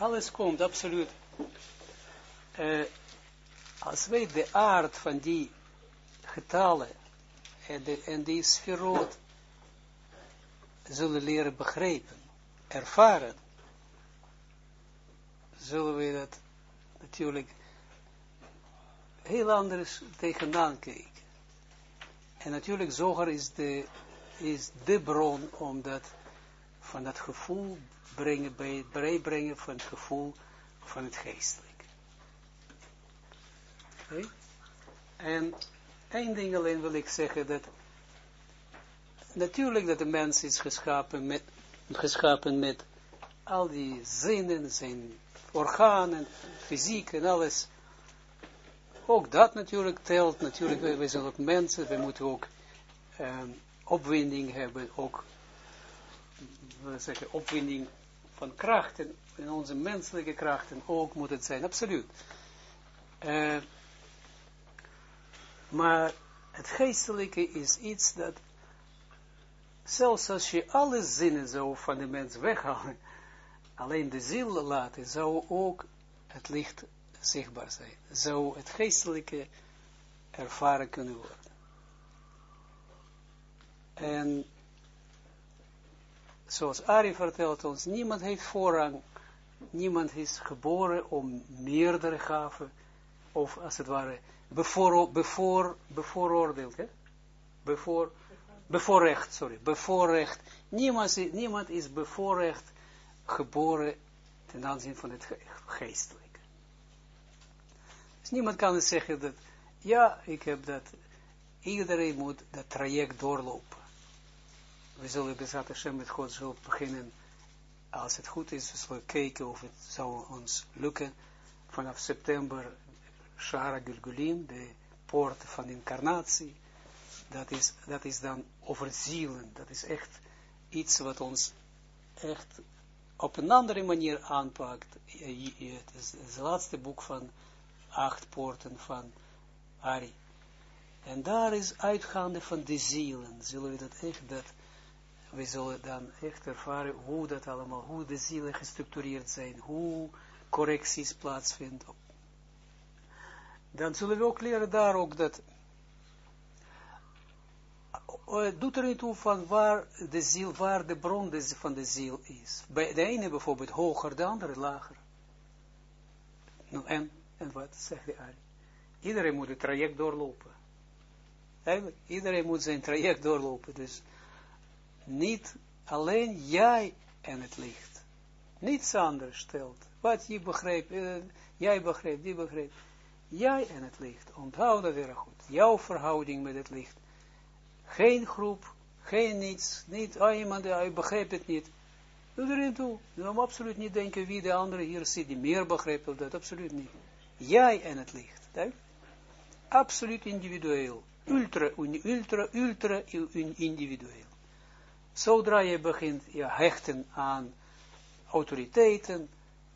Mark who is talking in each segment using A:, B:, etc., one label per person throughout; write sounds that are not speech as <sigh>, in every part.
A: Alles komt, absoluut. Uh, als wij de aard van die getallen en, die sferoot zullen leren begrijpen, ervaren, zullen we dat natuurlijk heel anders tegenaan kijken. En natuurlijk, Zoger is de, is de bron om dat, van dat gevoel brengen, bijbrengen van het gevoel van het geestelijk. En één ding alleen wil ik zeggen, dat natuurlijk dat de mens is geschapen met, geschapen met al die zinnen, zijn organen, fysiek en alles. Ook dat natuurlijk telt, natuurlijk, wij, zijn ook mensen, we moeten ook um, opwinding hebben, ook, zeggen, opwinding van krachten, in onze menselijke krachten ook moet het zijn, absoluut. Uh, maar het geestelijke is iets dat, zelfs als je alle zinnen zou van de mens weghalen, alleen de ziel laten, zou ook het licht zichtbaar zijn. Zou het geestelijke ervaren kunnen worden. En zoals Ari vertelt ons, niemand heeft voorrang, niemand is geboren om meerdere gaven, of als het ware, bevoor, bevoor, bevooroordeeld, hè? Bevoor, bevoorrecht, sorry, bevoorrecht. Niemand, niemand is bevoorrecht geboren ten aanzien van het geestelijke. Dus niemand kan dus zeggen dat, ja, ik heb dat, iedereen moet dat traject doorlopen. We zullen bezat Hashem met Gods hulp beginnen, als het goed is, we zullen kijken of het zou ons lukken, vanaf september, Shara Gulgulim, de poort van incarnatie, dat is, dat is dan over zielen, dat is echt iets wat ons echt op een andere manier aanpakt. Het is het laatste boek van acht poorten van Ari. En daar is uitgaande van de zielen, zullen we dat echt, dat, we zullen dan echt ervaren hoe dat allemaal, hoe de zielen gestructureerd zijn, hoe correcties plaatsvinden. Dan zullen we ook leren daar ook dat uh, doet er niet toe van waar de ziel, waar de bron van de ziel is. Bij de ene bijvoorbeeld hoger, de andere lager. Nou, en, en wat zegt de Ari? Iedereen moet het traject doorlopen. Eigenlijk, iedereen moet zijn traject doorlopen. Dus niet alleen jij en het licht. Niets anders stelt. Wat je begrijpt, uh, jij begrijpt, die begrijpt. Jij en het licht. Onthoud dat erg goed. Jouw verhouding met het licht geen groep, geen niets, niet, ah, iemand, hij begrijpt het niet. Doe erin toe. Je moet absoluut niet denken wie de andere hier zit, die meer begrijpt of dat, absoluut niet. Jij en het licht, denk. Absoluut individueel. Ultra, ultra, ultra individueel. Zodra je begint je hechten aan autoriteiten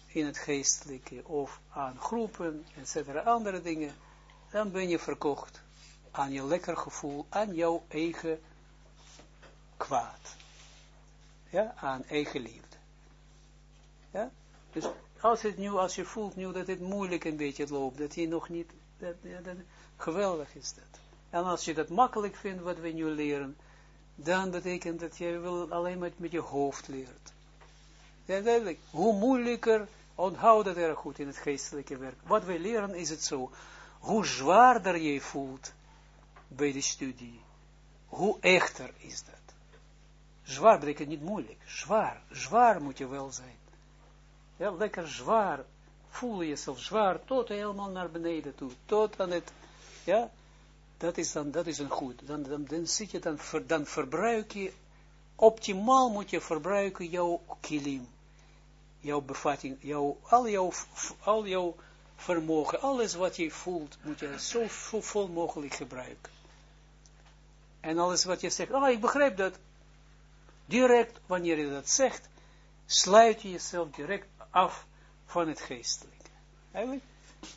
A: in het geestelijke of aan groepen, etc. andere dingen, dan ben je verkocht aan je lekker gevoel, aan jouw eigen kwaad. Ja, aan eigen liefde. Ja, dus als het nu, als je voelt nu dat het moeilijk een beetje loopt, dat je nog niet, dat, geweldig is dat. En als je dat makkelijk vindt, wat we nu leren, dan betekent dat je wil alleen maar met je hoofd leert. Ja, duidelijk. Hoe moeilijker, onthoud dat erg goed in het geestelijke werk. Wat wij leren is het zo, hoe zwaarder je voelt, bij de studie, hoe echter is dat? Zwaar betekent niet moeilijk, zwaar, zwaar moet je wel zijn. Ja, lekker zwaar, voel jezelf zwaar, tot helemaal naar beneden toe, tot aan het, ja, dat is dan, dat is een goed, dan, dan, dan zit je, dan, dan verbruik je, optimaal moet je verbruiken jouw kilim, jouw bevatting, jouw, al jouw, al jouw vermogen, alles wat je voelt, moet je zo, vol mogelijk gebruiken. En alles wat je zegt, oh, ik begrijp dat. Direct, wanneer je dat zegt, sluit je jezelf direct af van het geestelijke. Eigenlijk,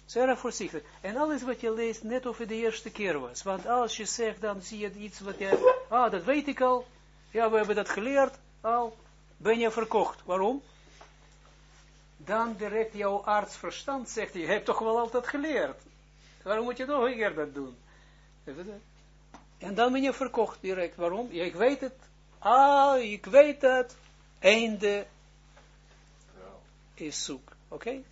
A: zeer voorzichtig. En alles wat je leest, net of het de eerste keer was. Want als je zegt, dan zie je iets wat je, ah, dat weet ik al. Ja, we hebben dat geleerd al. Ben je verkocht. Waarom? dan direct jouw artsverstand zegt, je hebt toch wel altijd geleerd. Waarom moet je nog een keer dat doen? En dan ben je verkocht direct. Waarom? Ja, ik weet het. Ah, ik weet het. Einde is zoek. Oké?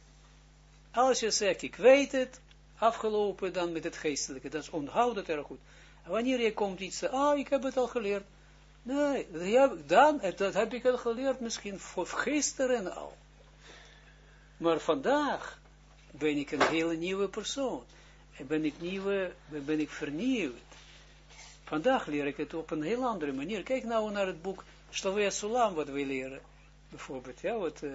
A: Als je zegt, ik weet het, afgelopen dan met het geestelijke. Dat is onthoud het erg goed. wanneer je komt iets, ah, ik heb het al geleerd. Nee, dan, dat heb ik al geleerd, misschien voor gisteren al. Maar vandaag ben ik een hele nieuwe persoon. En ben ik, nieuwe, ben ik vernieuwd. Vandaag leer ik het op een heel andere manier. Kijk nou naar het boek Slavia Sulam, wat we leren. Bijvoorbeeld, ja, wat, uh,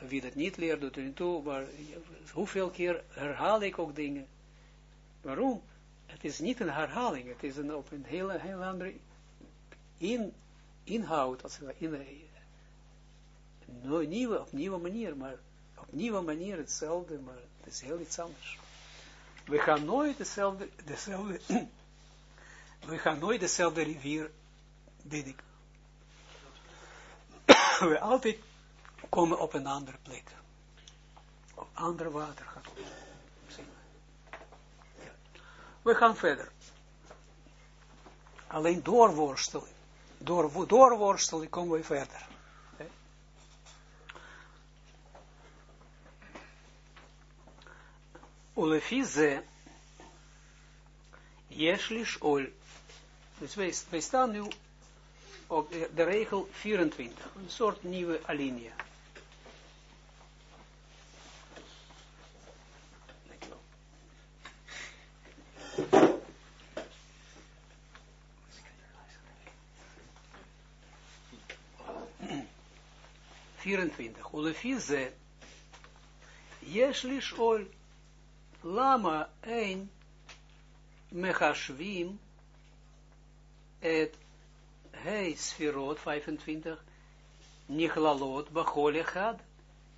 A: wie dat niet leert, doet er niet toe, maar hoeveel keer herhaal ik ook dingen. Waarom? Het is niet een herhaling, het is een, op een hele, heel andere in, inhoud, als in een nieuwe, op nieuwe manier, maar op nieuwe manier hetzelfde, maar het is heel iets anders. We gaan nooit dezelfde, dezelfde <clears throat> we gaan nooit dezelfde rivier binnen. <coughs> we altijd komen op een andere plek. Op ander water gaan We gaan verder. Alleen doorworstelen. Door, doorworstelen komen we verder. Ulefi ze, Jeslish ol. Dus wij, staan nu op de regel 24, een soort nieuwe alinea. Vierentwintig. Ulefi ze, ol. Lama ein mechashvim et hei sferot 25 nichlalot bachol echad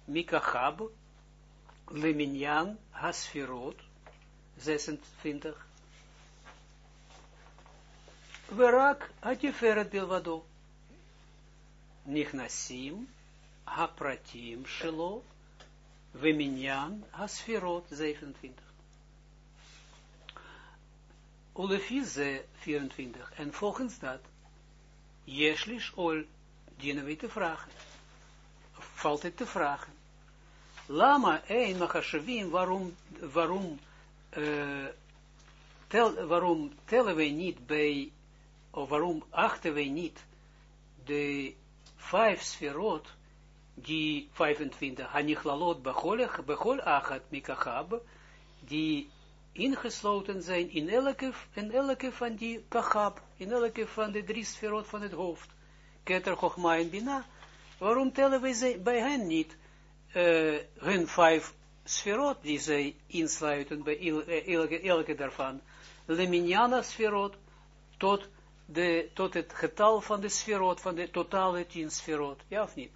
A: mikachab leminyan hasferot 26 Verak atiferet bilvado nichnasim hapratim shelo Weminyan Asfirot 27. Ulefize 24. En volgens dat, Jeslish ol, dienen we te vragen. Valt het te vragen. Lama een machashavim, waarom, waarom, uh, tel, waarom tellen wij niet bij, of waarom achten wij niet de vijf sferot die 25, Hanichlaalot Bechol Achat Mikachab, die ingesloten zijn in elke, in elke van die Kachab, in elke van de drie sferot van het hoofd. Keter, Chochma en Bina. Waarom tellen wij bij hen niet hun vijf sferot die zij insluiten bij elke, elke daarvan? Leminiana sferot tot, de, tot het getal van de sferot, van de totale tien sferot. Ja of niet?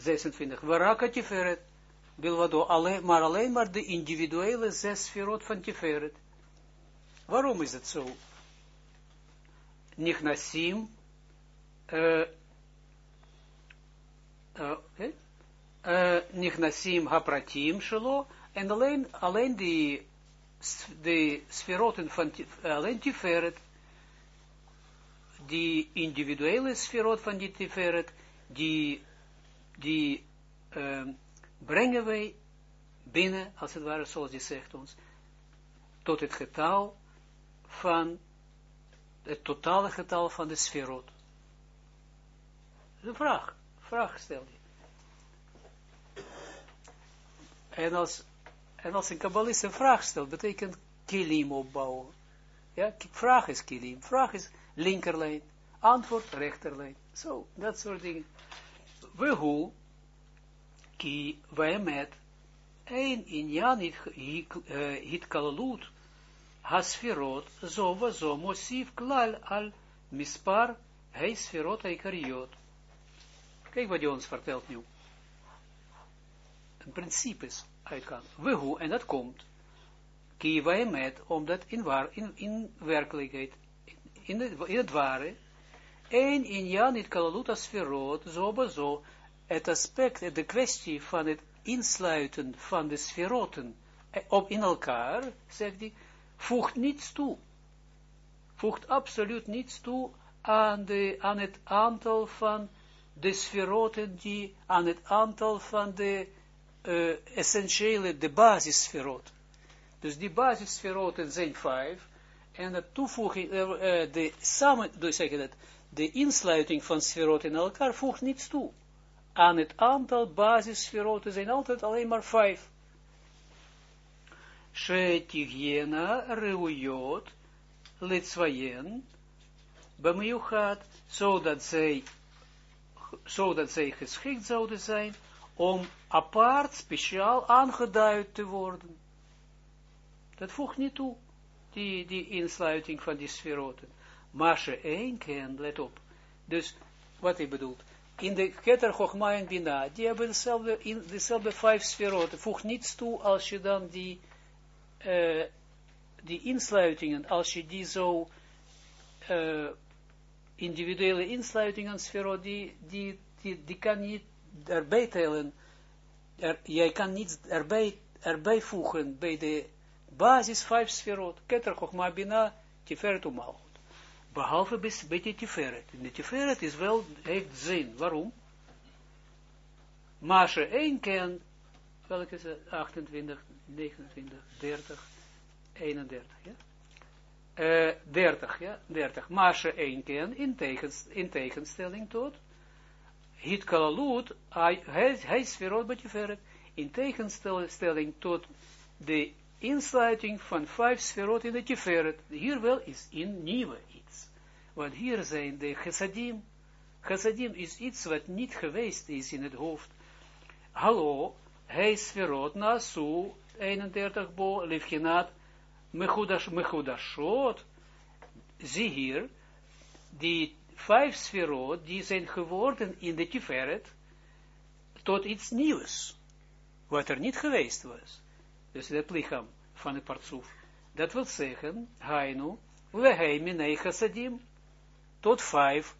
A: 26. Waraka Tiferet. Bilwado, maar alleen maar de individuele zes sferot van Tiferet. Waarom is het zo? Nichnasim, uh, uh, uh, Nichnasim hapratim shelo, en alleen, alleen die, de sferoten van, alleen Tiferet, die individuele sferot van die Tiferet, die die um, brengen wij binnen, als het ware, zoals hij zegt ons, tot het getal van, het totale getal van de sferot. Een vraag, vraag stel je. En als, en als een kabbalist een vraag stelt, betekent kilim opbouwen. Ja, vraag is kilim, vraag is linkerlijn, antwoord rechterlijn. Zo, dat soort dingen hoe, ki met een kalalut, hasfirot, zo zo, mosif klal al mispar, hei sferot eikariot. Kijk wat hij ons vertelt nu. Een principes uitgaan. We hoe, en dat komt. Ki met, omdat in, waar, in, in werkelijkheid, in, in het ware, Eén in Jan het kalaluta sferot, zo zo, het aspect, de kwestie van het insluiten van de sferoten eh, op in elkaar, zegt hij, voegt niets toe. Voegt absoluut niets toe aan, de, aan het aantal van de sferoten die, aan het aantal van de uh, essentiële, de basissferoten. Dus die basissferoten zijn vijf, en de toevoeging, uh, de samen, dus zeg je dat, de insluiting van sferoten in elkaar voegt niets toe. Aan het aantal basissferoten zijn altijd alleen maar vijf. Shetigiena reuyot litzwayen bemiuchat, zodat zij, zodat zij geschikt zouden zijn om apart, speciaal aangeduid te worden. Dat voegt niet toe, die, die insluiting van die sferoten. Ze één kent, let op. Dus, wat hij bedoelt, in de Keter Chochma en Bina, die hebben dezelfde, in, dezelfde vijf sferoten, voegt niets toe als je dan die, uh, die insluitingen, als je die zo, uh, individuele insluitingen, sferot, die, die, die, kan niet erbij tellen, er, jij kan niets erbij, erbij voegen bij de basis vijf sferot, Keter Chochma Bina, Tiferet Umal behalve bij de tiferet. de tiferet is wel, heeft zin. Waarom? Maar ze één kent, welke is het? 28, 29, 30, 31, ja? Uh, 30, ja, 30. Maar ze één kent, in, tegens, in tegenstelling tot, hit kalalut, hij, sferot bij tiferet, in tegenstelling tot de insluiting van vijf sferot in de tiferet. Hier wel is in nieuwe want hier zijn de chassadim. Chassadim is iets wat niet geweest is in het hoofd. Hallo, hij sferot nasu, 31 bo, mechudash, mechudashot. Zie hier, die vijf sferot, die zijn geworden in de tiferet, tot iets nieuws. Wat er niet geweest was. Dus het lichaam van de partsoef. Dat wil zeggen, hainu, we minei chassadim, tot vijf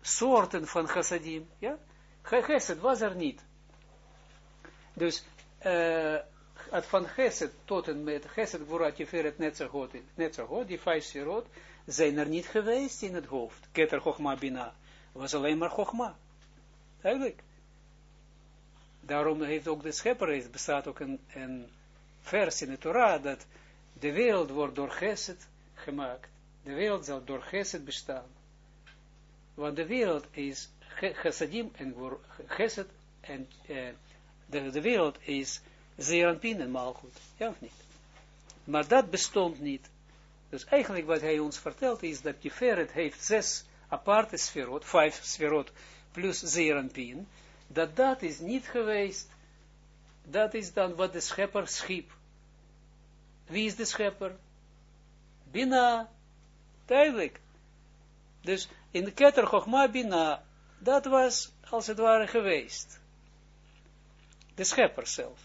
A: soorten van chassadim. Ja? Chesed was er niet. Dus uh, van chesed tot en met chesed, voorat je veret net zo goed, die vijf sferot, zijn er niet geweest in het hoofd. Keter Chochma Bina. was alleen maar Chochma. Duidelijk. Daarom heeft ook de schepper, er bestaat ook een, een vers in de Torah, dat de wereld wordt door Geset gemaakt. De wereld zal door Geset bestaan. Want de wereld is chassadim en chesed en uh, de, de wereld is zeeranpin en maalgoed. Ja of niet? Maar dat bestond niet. Dus eigenlijk wat hij ons vertelt is dat Tiferet heeft zes aparte sferot, vijf sferot plus zeeranpin. Dat dat is niet geweest. Dat is dan wat de schepper schiep. Wie is de schepper? Bina. Duidelijk. Dus in de Keter Chochma Bina, dat was als het ware geweest. De schepper zelf.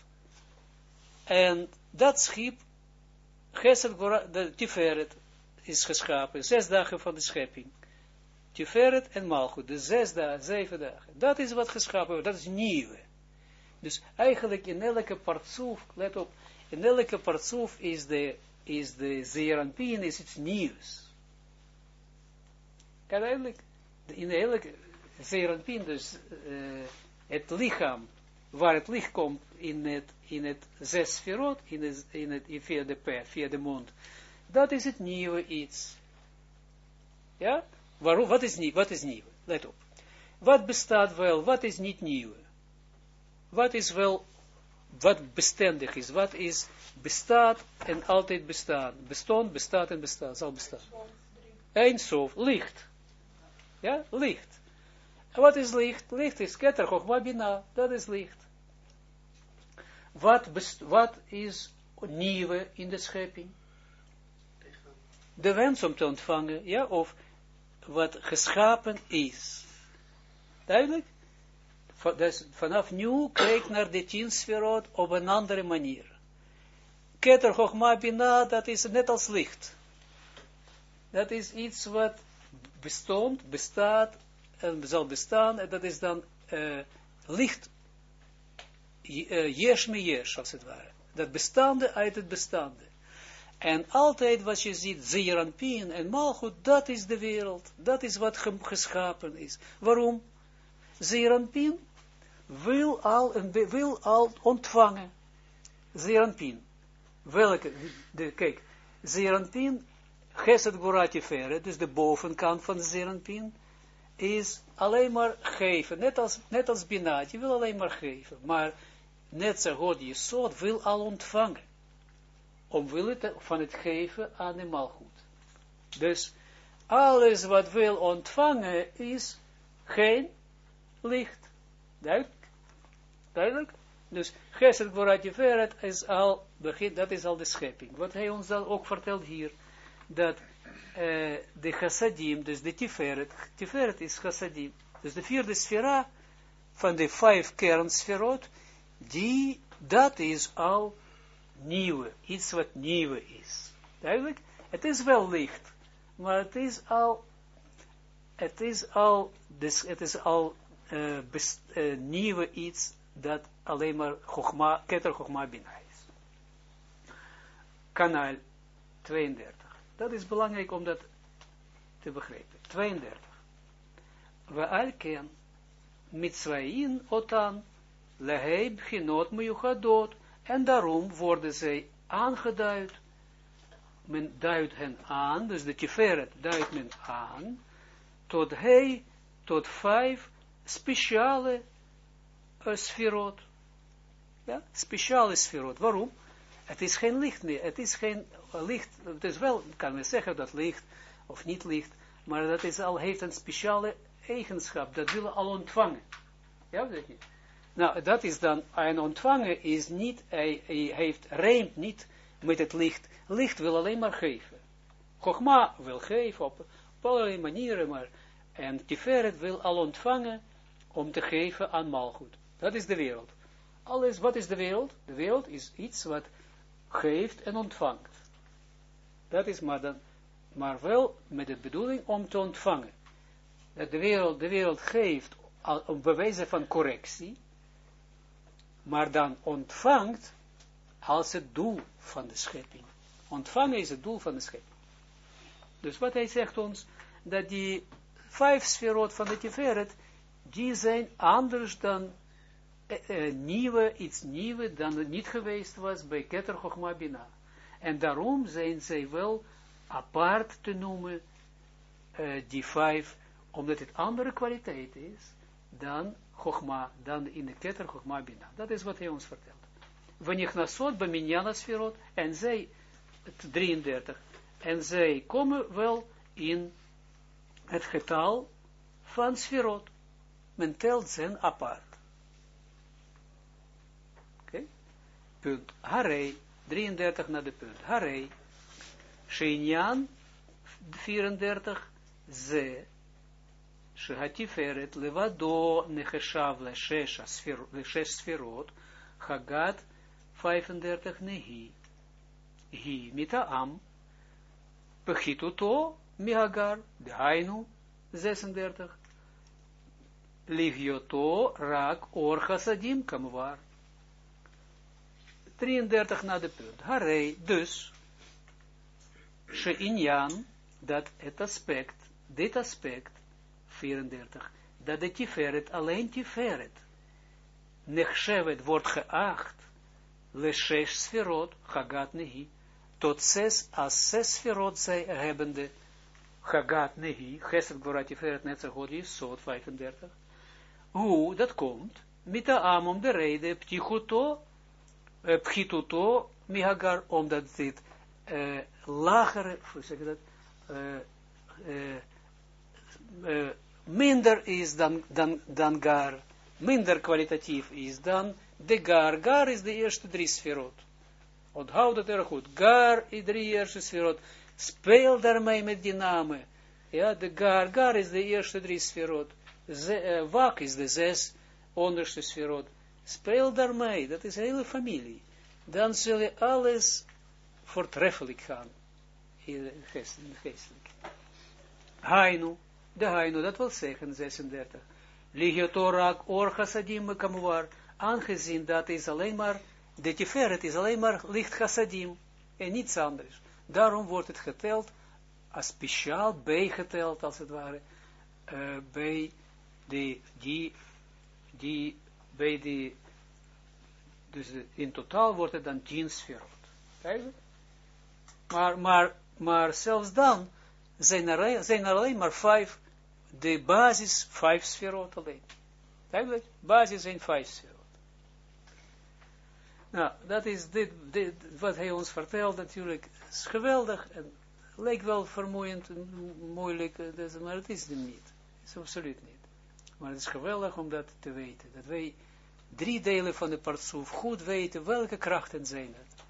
A: En dat schip, Gesed de Tiferet, is geschapen, zes dagen van de schepping. Tiferet en Malchut, de zes dagen, zeven dagen. Dat is wat geschapen wordt, dat is nieuwe. Dus eigenlijk in elke partsoef, let op, in elke partsoef is de, is de Zeranpien, is iets nieuws. Uiteindelijk, in de hele Zeranpin, dus uh, het lichaam, waar het licht komt in het, in het zes in het, in het, via de pet, via de mond, dat is het nieuwe iets. Ja? Waarom, wat is nieuw? Wat is nieuw? Let op. Wat bestaat wel, wat is niet nieuw? Wat is wel, wat bestendig is, wat is, bestaat en altijd bestaan. Bestond, bestaat en bestaat, zal bestaan. Eindsof, licht. Ja, licht. Wat is licht? Licht is keter, chokma. Dat is licht. Wat, wat is nieuwe in de schepping? De wens om te ontvangen, ja, of wat geschapen is. Duidelijk? Dus vanaf nu kijk naar de tien sferot op een andere manier. Keter, chokma, bina, dat is net als licht. Dat is iets wat bestond, bestaat, en zal bestaan, en dat is dan uh, licht, uh, yesh me yesh, als het ware. Dat bestaande uit het bestaande. En altijd wat je ziet, Zeeranpien en Malchut, dat is de wereld. Dat is wat geschapen is. Waarom? Zeeranpien wil al, wil al ontvangen. Zeeranpien. Welke? De, kijk, Zeeranpien, Geset Gorati Fere, dus de bovenkant van Zeeranpien, is alleen maar geven. Net als, net als Binat, je wil alleen maar geven. Maar net zo God je soort wil al ontvangen omwille van het geven aan de malgoed. Dus alles wat wil ontvangen is geen licht. Duidelijk? Duidelijk? Dus Geset Gvorat Jeferet is al, dat is al de schepping. Wat hij ons dan ook vertelt hier, dat uh, de chassadim, dus de tiferet, tiferet is chassadim, dus de vierde sfera van de vijf kernsferot, die, dat is al nieuwe, iets wat nieuwe is. Duidelijk? Het is wel licht, maar het is al, het is al, dus is al uh, nieuwe iets dat alleen maar Chogma, Keter Bina is. Kanaal 32. Dat is belangrijk om dat te begrijpen. 32. We alken mitzwayin otan leheib ginot meyuchadot en daarom worden zij aangeduid. Men duidt hen aan, dus de Tiferet duidt men aan, tot hij, tot vijf speciale sferot. Ja, speciale sferot. Waarom? Het is geen licht meer, het is geen licht, het is wel, kan men zeggen dat licht, of niet licht, maar dat is al, heeft een speciale eigenschap, dat willen al ontvangen. Ja, dat niet. Nou, dat is dan, een ontvanger is niet, hij, heeft, rijmt niet met het licht. Licht wil alleen maar geven. Chogma wil geven op, allerlei manieren, maar, en Tiferet wil al ontvangen om te geven aan Malgoed. Dat is de wereld. Alles, wat is de wereld? De wereld is iets wat geeft en ontvangt. Dat is maar dan, maar wel met de bedoeling om te ontvangen. Dat de wereld, de wereld geeft om bewijzen van correctie, maar dan ontvangt als het doel van de schepping. Ontvangen is het doel van de schepping. Dus wat hij zegt ons, dat die vijf sferot van de Tiferet, die zijn anders dan eh, nieuwe, iets nieuwe dan het niet geweest was bij Keter Chochma Bina. En daarom zijn zij wel apart te noemen, uh, die vijf, omdat het andere kwaliteit is dan Chogma, dan in de Chogma Bina. Dat is wat hij ons vertelt. Venignasot Baminyana Sferot, en zij, 33, en zij komen wel in het getal van Sferot. Men telt zijn apart. Oké? Okay punt, harei, 33 na de punt, harei, Sheinian 34, ze, Shehatiferet, levado, necheshav, Shesha, sferot, hagat, 35, nehi, hi, mitaam, pechituto, mihagar, dehainu, 36, ligioto, rak, or kamvar, 33 na de punt. Harei, dus, Sheinyan, dat het aspect, dit aspect, 34, dat de tiferet, alleen tiferet, nechshevet wordt geacht, le shesh sferot, hagat nehi, tot zes, als zes sferot zij hebbende, hagat nehi, geset gvorat tiferet net zo is, soort 35, hoe dat komt, met de am om de reden, ptichuto, pchituto, mihagar, omdat dit uh, lagere, hoe zeg dat, uh, uh, minder is dan, dan, dan gar, minder kwalitatief is dan de gar. Gar is de eerste drie sferot. Onthoud het erg goed. Gar is de eerste sferot. Speel daarmee met die namen. Ja, de gar. Gar is de eerste drie sferot. Wak is de zes onderste sferot. Speel daarmee. Dat is een hele familie. Dan zul je alles voortreffelijk gaan. Geestelijk. Hainu de Hainu, dat wil zeggen 36. Ligiotorak or chassadim kamuar, aangezien dat is alleen maar, de tiferet is alleen maar licht chassadim, en niets anders. Daarom wordt het geteld, als speciaal bijgeteld, als het ware, uh, bij de, die, die, bij die, dus in totaal wordt het dan tien sferot. Maar, maar, maar zelfs dan zijn er, zijn er alleen maar vijf, de basis vijf sferot alleen. Duidelijk? Basis zijn vijf sferot. Nou, dat is dit, dit, wat hij ons vertelt natuurlijk, is geweldig en lijkt wel vermoeiend, moeilijk, eh, maar het is het niet. Het is absoluut niet. Maar het is geweldig om dat te weten, dat wij drie delen van de partsoef goed weten welke krachten zijn het.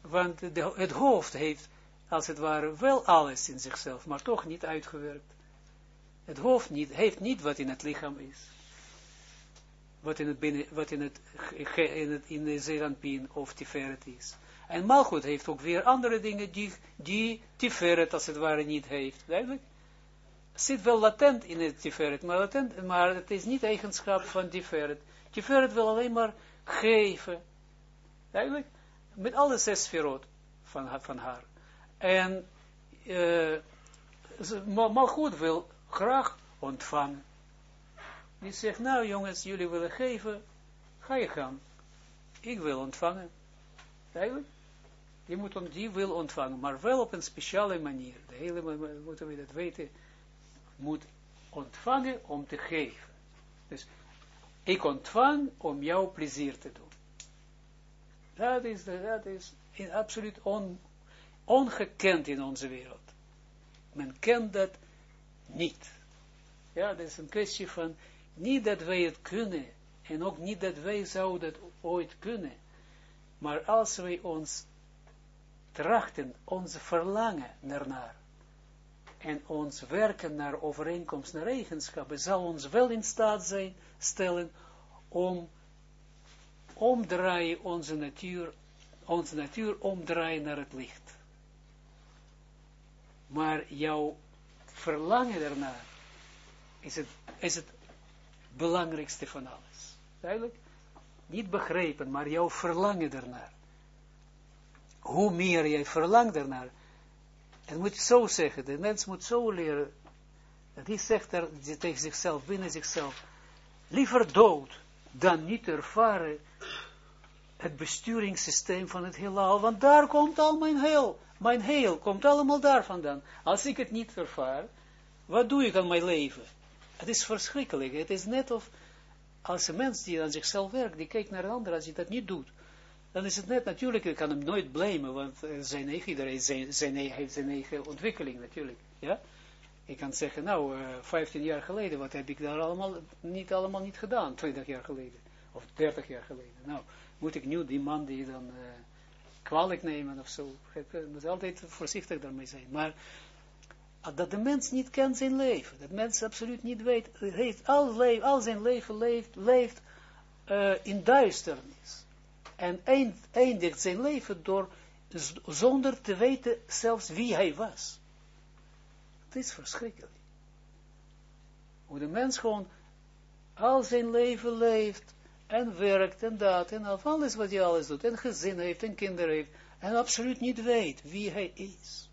A: Want het hoofd heeft, als het ware, wel alles in zichzelf, maar toch niet uitgewerkt. Het hoofd niet, heeft niet wat in het lichaam is. Wat in het, binnen, wat in het, in het, in de Zeranpien of Tiferet is. En Malchut heeft ook weer andere dingen die, die Tiferet als het ware niet heeft. Duidelijk? Zit wel latent in het Tiferet, maar, latent, maar het is niet eigenschap van Tiferet. Tiferet wil alleen maar geven. Duidelijk? Met alle zes sferot van, van haar. En uh, Malchut wil graag ontvangen. Die zegt, nou jongens, jullie willen geven, ga je gaan. Ik wil ontvangen. Eigenlijk. Je moet die wil ontvangen, maar wel op een speciale manier. De hele, moeten we dat weten, moet ontvangen om te geven. Dus, ik ontvang om jou plezier te doen. Dat is, dat is absoluut on, ongekend in onze wereld. Men kent dat niet. Ja, dat is een kwestie van, niet dat wij het kunnen, en ook niet dat wij zouden het ooit kunnen, maar als wij ons trachten, onze verlangen ernaar, en ons werken naar overeenkomst, naar eigenschappen, zal ons wel in staat zijn, stellen, om omdraaien onze natuur, onze natuur omdraaien naar het licht. Maar jouw verlangen daarnaar is het, is het belangrijkste van alles. Duidelijk? Niet begrepen, maar jouw verlangen daarnaar. Hoe meer jij verlangt daarnaar, en moet zo zeggen, de mens moet zo leren, dat hij zegt er, tegen zichzelf, binnen zichzelf, liever dood dan niet ervaren het besturingssysteem van het heelal, want daar komt al mijn heel, mijn heel komt allemaal daar vandaan. Als ik het niet ervaar, wat doe ik aan mijn leven? Het is verschrikkelijk, het is net of, als een mens die aan zichzelf werkt, die kijkt naar een ander, als hij dat niet doet, dan is het net natuurlijk, ik kan hem nooit blamen, want zijn eigen, iedereen zijn, zijn, heeft zijn eigen ontwikkeling natuurlijk, ja. Ik kan zeggen, nou, uh, 15 jaar geleden, wat heb ik daar allemaal niet, allemaal niet gedaan, 20 jaar geleden, of 30 jaar geleden. Nou, moet ik nu die man die dan uh, kwalijk nemen of zo. Je moet altijd voorzichtig daarmee zijn. Maar ah, dat de mens niet kent zijn leven. Dat mens absoluut niet weet, heeft al, le al zijn leven leeft, leeft in duisternis. En eindigt zijn leven door, zonder te weten zelfs wie hij was. Het is verschrikkelijk. Hoe de mens gewoon al zijn leven leeft en werkt en dat en af, alles wat hij alles doet, en gezin heeft en kinderen heeft, en absoluut niet weet wie hij is.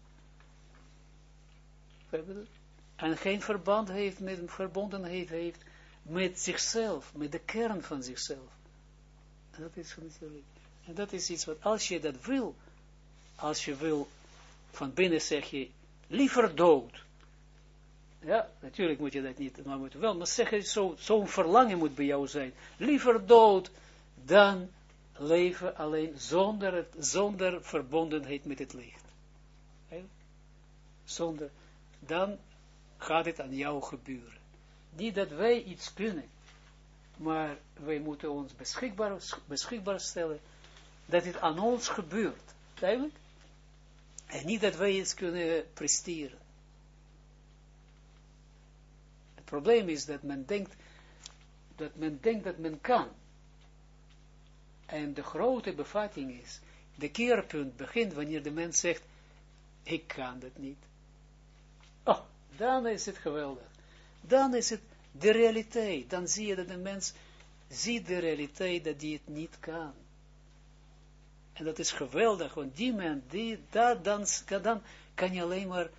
A: En geen verband heeft met, verbondenheid heeft met zichzelf, met de kern van zichzelf. Dat is natuurlijk, en dat is iets wat, als je dat wil, als je wil, van binnen zeg je, liever dood, ja, natuurlijk moet je dat niet, maar moet wel, maar zeggen, zo'n zo verlangen moet bij jou zijn. Liever dood dan leven alleen zonder, het, zonder verbondenheid met het licht. Zonder, dan gaat het aan jou gebeuren. Niet dat wij iets kunnen, maar wij moeten ons beschikbaar, beschikbaar stellen dat het aan ons gebeurt. Duidelijk? En niet dat wij iets kunnen presteren. Het probleem is dat men denkt dat men denkt dat men kan. En de grote bevatting is, de keerpunt begint wanneer de mens zegt, ik kan dat niet. Oh, dan is het geweldig. Dan is het de realiteit, dan zie je dat de mens ziet de realiteit dat die het niet kan. En dat is geweldig, want die mens, die, dat, dan, kan je alleen maar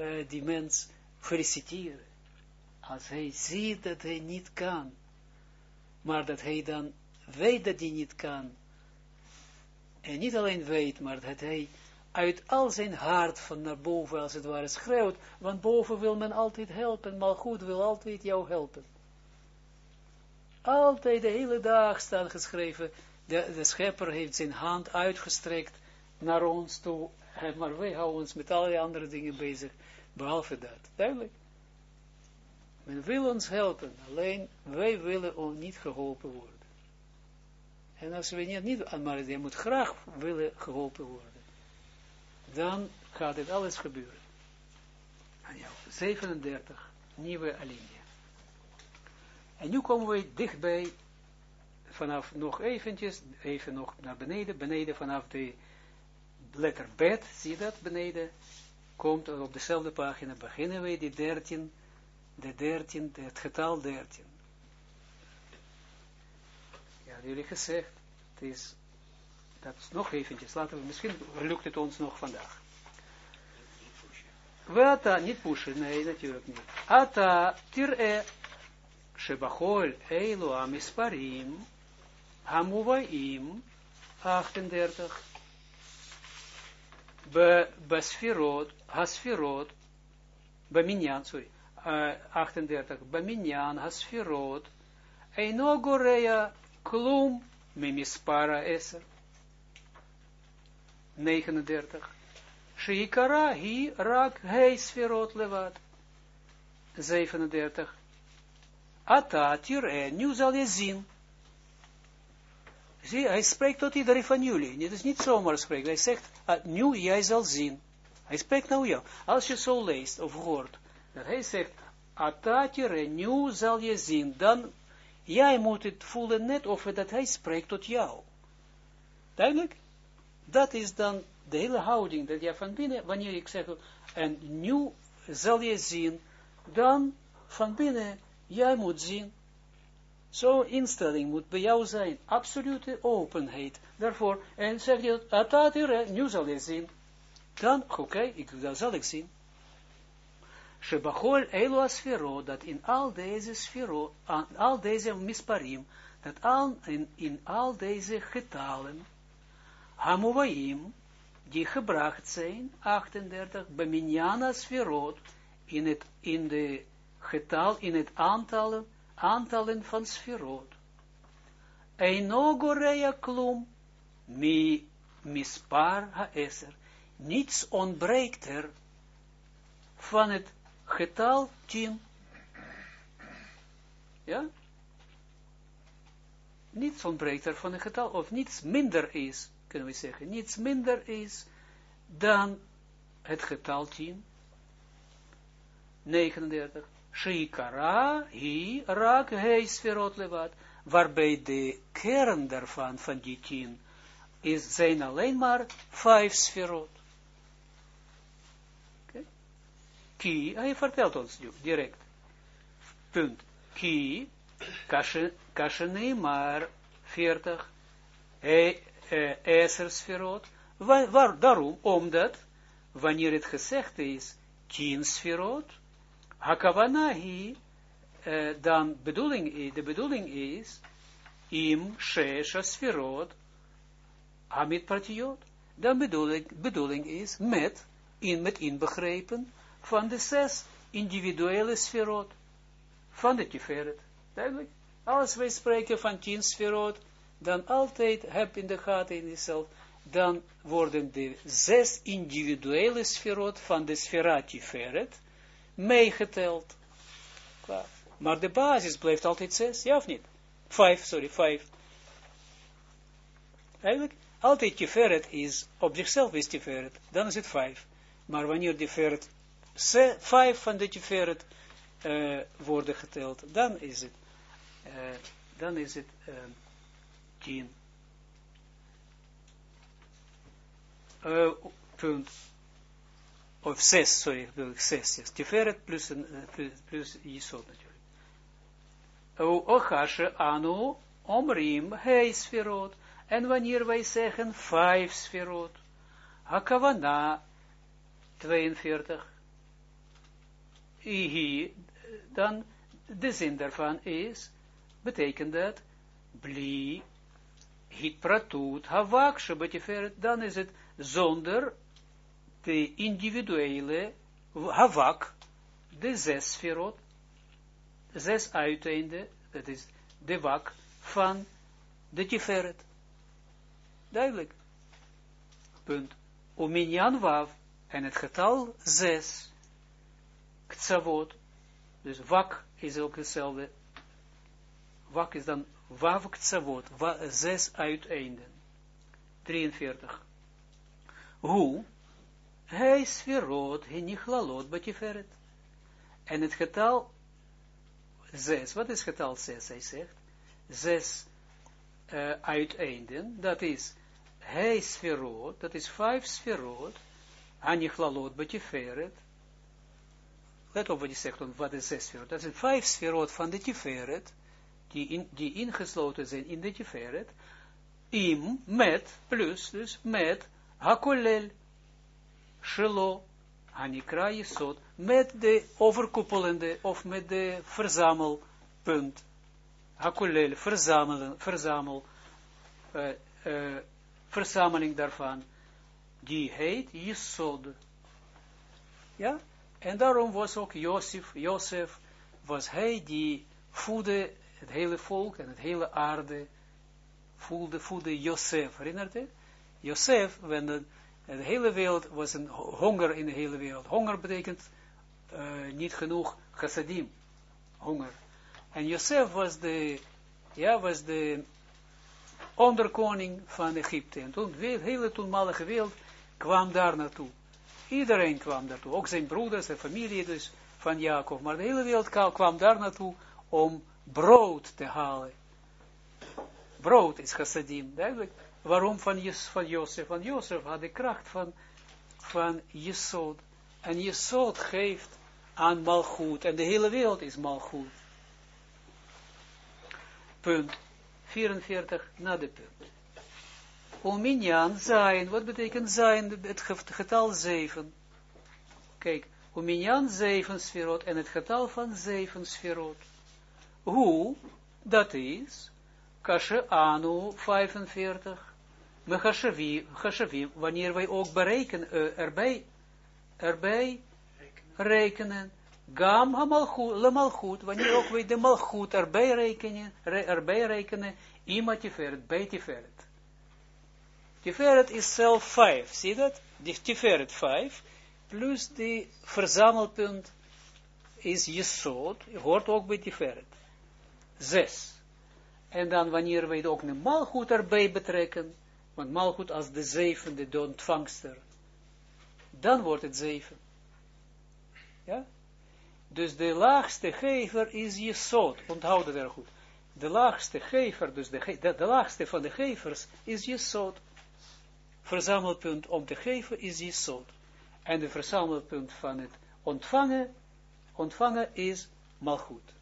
A: uh, die mens feliciteren. Als hij ziet dat hij niet kan, maar dat hij dan weet dat hij niet kan, en niet alleen weet, maar dat hij uit al zijn hart van naar boven, als het ware, schreeuwt, want boven wil men altijd helpen, maar goed wil altijd jou helpen. Altijd de hele dag staan geschreven, de, schepper heeft zijn hand uitgestrekt naar ons toe, maar wij houden ons met alle andere dingen bezig, behalve dat. Duidelijk. Men wil ons helpen, alleen wij willen ons niet geholpen worden. En als we niet, niet maar je moet graag willen geholpen worden, dan gaat dit alles gebeuren. Aan jou. 37, nieuwe alinea. En nu komen we dichtbij, vanaf nog eventjes, even nog naar beneden, beneden vanaf de letter bet, zie je dat beneden, komt op dezelfde pagina, beginnen we die 13, de 13, het getal 13. Ja, jullie gezegd, het is, dat is nog eventjes. Laten we, misschien lukt het ons nog vandaag. Wata, niet pushen, nee, natuurlijk niet. Ata, tir'e, shebachol, Eilu Amisparim hamuvaim, 38. Be, besfirot, hasfirot, beminyan, sorry, eh, 38. Beminyan, hasfirot, eino klum, Mimispara 10. 39. Sheikara hi rak heisferot levat. 37. Ata tir'e, nu zal je zien. Zie, hij spreekt tot iedereen van jullie. Het is niet zomaar spreken. Hij zegt, ah, nu jij zal zien. Hij spreekt nou jou. Als je zo leest of hoort, dat hij zegt, Ata tir'e, nu zal je zien. Dan, jij moet het voelen net of dat hij spreekt tot jou. Duidelijk? Dat is dan de hele houding, dat je van binnen, wanneer ik zeg, en nu zal je zien, dan van binnen Jij moet zien. Zo'n instelling moet bij jou zijn. Absolute openheid. Daarvoor. En zeg je, atatire, nu zal je zien. Dan, oké, okay, dan zal ik zien. Shebachol elo asfero, dat in al deze sfero, al deze misparim, dat al, in, in al deze getalen, hamuvaim, die gebracht zijn, 38, beminjana sferot, in, het, in de getal in het aantallen, aantallen van sferot. Einogoreya klum, mi mispar haeser. Niets ontbreekt er van het getal 10. Ja? Niets ontbreekt er van het getal, of niets minder is, kunnen we zeggen. Niets minder is dan het getal 10. 39. Sheikara, hi, rak, levat, waarbij de kern daarvan, van die tien, is, zijn alleen maar vijf sferot. Okay. Ki, hij vertelt ons nu, direct. Punt. Ki, maar, veertig, e, e, eser sferot, daarom, omdat, wanneer het gezegd is, tien sferot, Hakavana hi, uh, dan bedoeling, de bedoeling is, im shesha sferot, amit partiot. Dan bedoeling, bedoeling is met, in, met inbegrepen van de zes individuele sferot van de tiferet. Duidelijk? Als wij spreken van tien sferot, dan altijd heb in de gaten in jezelf, dan worden de zes individuele sferot van de sfera tiferet, meegeteld. Maar de basis blijft altijd zes, ja of niet? Vijf, sorry, vijf. Eigenlijk, altijd Tiferet is, op zichzelf is Tiferet, dan is het vijf. Maar wanneer Tiferet, vijf van de Tiferet uh, worden geteld, dan is het, uh, dan is het uh, tien. Uh, punt of zes, sorry, wil ik zes, yes. Tiferet plus, een, plus, plus Jesod natuurlijk. Ochashe anu omrim hei sferot. En wanneer wij zeggen vijf sferot. Hakavana 42. Ihi, dan de zin daarvan is, betekent dat, bli, hit pratut, havak, shebetiferet, dan is het zonder de individuele havak, de zes sferot, zes uiteinden, dat is de wak van de tiferet. Duidelijk. Punt. Ominyan wav, en het getal zes, ktsavot, dus wak is ook hetzelfde, wak is dan Wavk tsavot, wa, zes uiteinden. 43. Hoe? Hij sferot, hij batiferet. En het getal zes. wat is getal zes Hij zegt, Zes uh, uiteinden, dat is, hij sferot, dat is 5 sferot, Anichlaloot betiferet. Let op wat hij zegt, wat is zes sferot. Dat zijn vijf sferot van de tiferet die, die ingesloten zijn in de tiferet, im, met, plus, dus met, hakolel, shelo, hanikra jesot, met de overkoepelende, of met de verzamelpunt, hakolel, verzamelen, verzamel, uh, uh, verzameling daarvan, die heet Jesod. Ja, en daarom was ook Jozef, Jozef was hij die voedde het hele volk en het hele aarde, voelde, voedde Jozef, herinnert je? Jozef, when de, hele wereld was een honger in de hele wereld. Honger betekent uh, niet genoeg chassadim, honger. En Jozef was de, ja, was de onderkoning van Egypte. En toen, de hele toenmalige wereld kwam daar naartoe. Iedereen kwam daartoe, ook zijn broeders en familie dus van Jacob. Maar de hele wereld kwam daar naartoe om brood te halen. Brood is chassadim, duidelijk. Waarom van, Jes, van Jozef? Had de kracht van, van Jesod. En Jesod geeft aan malgoed. En de hele wereld is malgoed. Punt 44 na de punt. Ominyan zijn, wat betekent zijn, het getal 7. Kijk, Ominyan 7 sferot en het getal van 7 sferot. Hoe, dat is, kashe anu 45, me chashavim, wanneer wij ook berekenen, uh, erbij, erbij rekenen, gam hamalchut, le malchut, wanneer ook wij de malchut erbij rekenen, erbij rekenen, ima tiferet, bij tiferet. Tiferet is zelf 5, zie dat? Die Tiferet 5, plus die verzamelpunt is Jesod, hoort ook bij Tiferet. 6. En dan wanneer wij ook een malgoed erbij betrekken, want malgoed als de zevende, de ontvangster, dan wordt het 7. Ja? Dus de laagste gever is Jesod, onthoud het er goed. De laagste gever, dus de, de, laagste van de gevers is Jesod verzamelpunt om te geven is Jesod. En de verzamelpunt van het ontvangen, ontvangen is malgoed.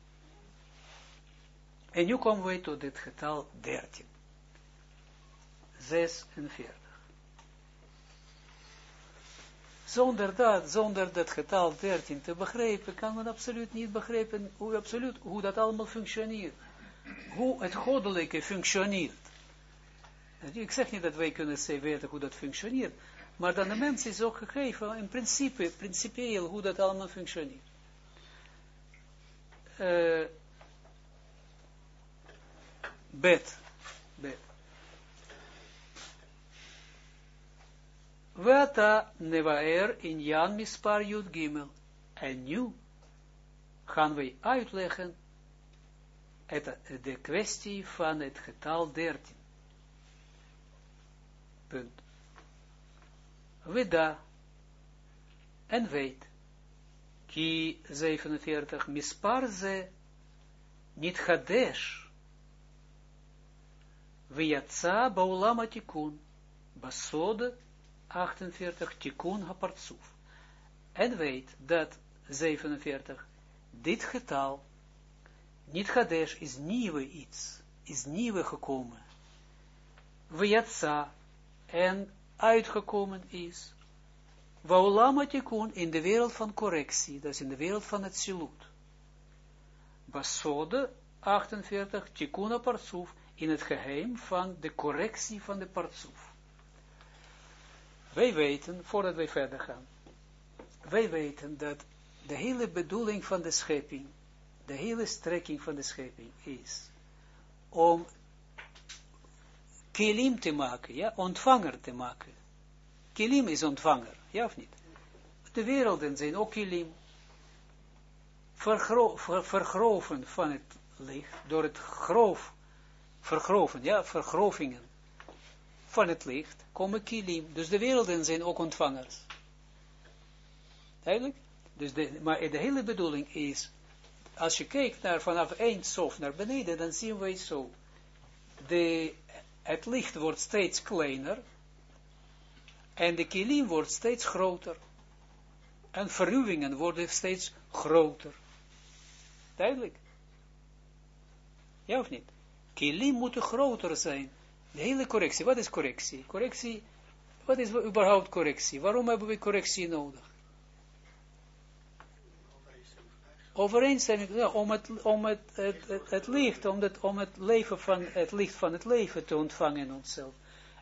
A: En nu komen we tot het getal 13. 46. Zonder dat, zonder dat getal 13 te begrijpen, kan men absoluut niet begrijpen hoe, absoluut, hoe dat allemaal functioneert. Hoe het goddelijke functioneert. Ik zeg niet dat wij kunnen weten hoe dat functioneert, maar dan de mens is ook gegeven in principe, principieel hoe dat allemaal functioneert. Uh, bet, bet. Wata nevaer in Jan mispar Jud Gimel. En nu gaan wij uitleggen het, de kwestie van het getal 13. Punt. Wida. En weet. Ki 47. Mispar ze. Niet Hadesh. Viatsa baulama tikun. Basode 48. Tikun hapartsuf. En weet dat 47. Dit getal Niet Hadesh is nieuwe iets, is nieuwe gekomen. Vejatsa, en uitgekomen is. Waulama tikkun in de wereld van correctie, dat is in de wereld van het silut. Basode 48, tikkuna parsuf, in het geheim van de correctie van de parsuf. Wij weten, voordat wij verder gaan, wij weten dat de hele bedoeling van de schepping, de hele strekking van de schepping is om kilim te maken, ja, ontvanger te maken. Kilim is ontvanger, ja of niet? De werelden zijn ook kilim. Vergro ver vergroven van het licht, door het groof, vergroven, ja, vergrovingen van het licht, komen kilim. Dus de werelden zijn ook ontvangers. Duidelijk? Dus de, maar de hele bedoeling is, als je kijkt naar vanaf één sof naar beneden, dan zien wij zo, de, het licht wordt steeds kleiner, en de kilim wordt steeds groter. En verruwingen worden steeds groter. Duidelijk? Ja of niet? Kilim moeten groter zijn. De hele correctie. Wat is correctie? Correctie, wat is überhaupt correctie? Waarom hebben we correctie nodig? Overeenstemming, om, het, om het, het, licht, om het, om het leven van het licht van het leven te ontvangen in onszelf.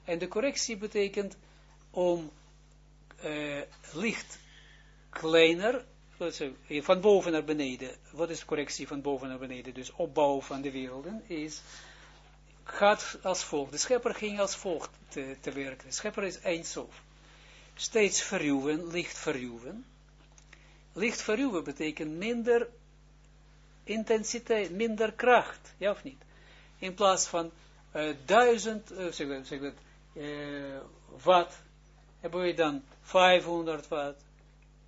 A: En de correctie betekent om uh, licht kleiner, van boven naar beneden. Wat is correctie van boven naar beneden? Dus opbouw van de werelden is, gaat als volgt. De schepper ging als volgt te, te werken. De schepper is eindsof. Steeds verruwen, licht verruwen. Licht verruwen betekent minder intensiteit, minder kracht, ja of niet? In plaats van uh, duizend, uh, zeg, uh, watt, hebben we dan 500 watt,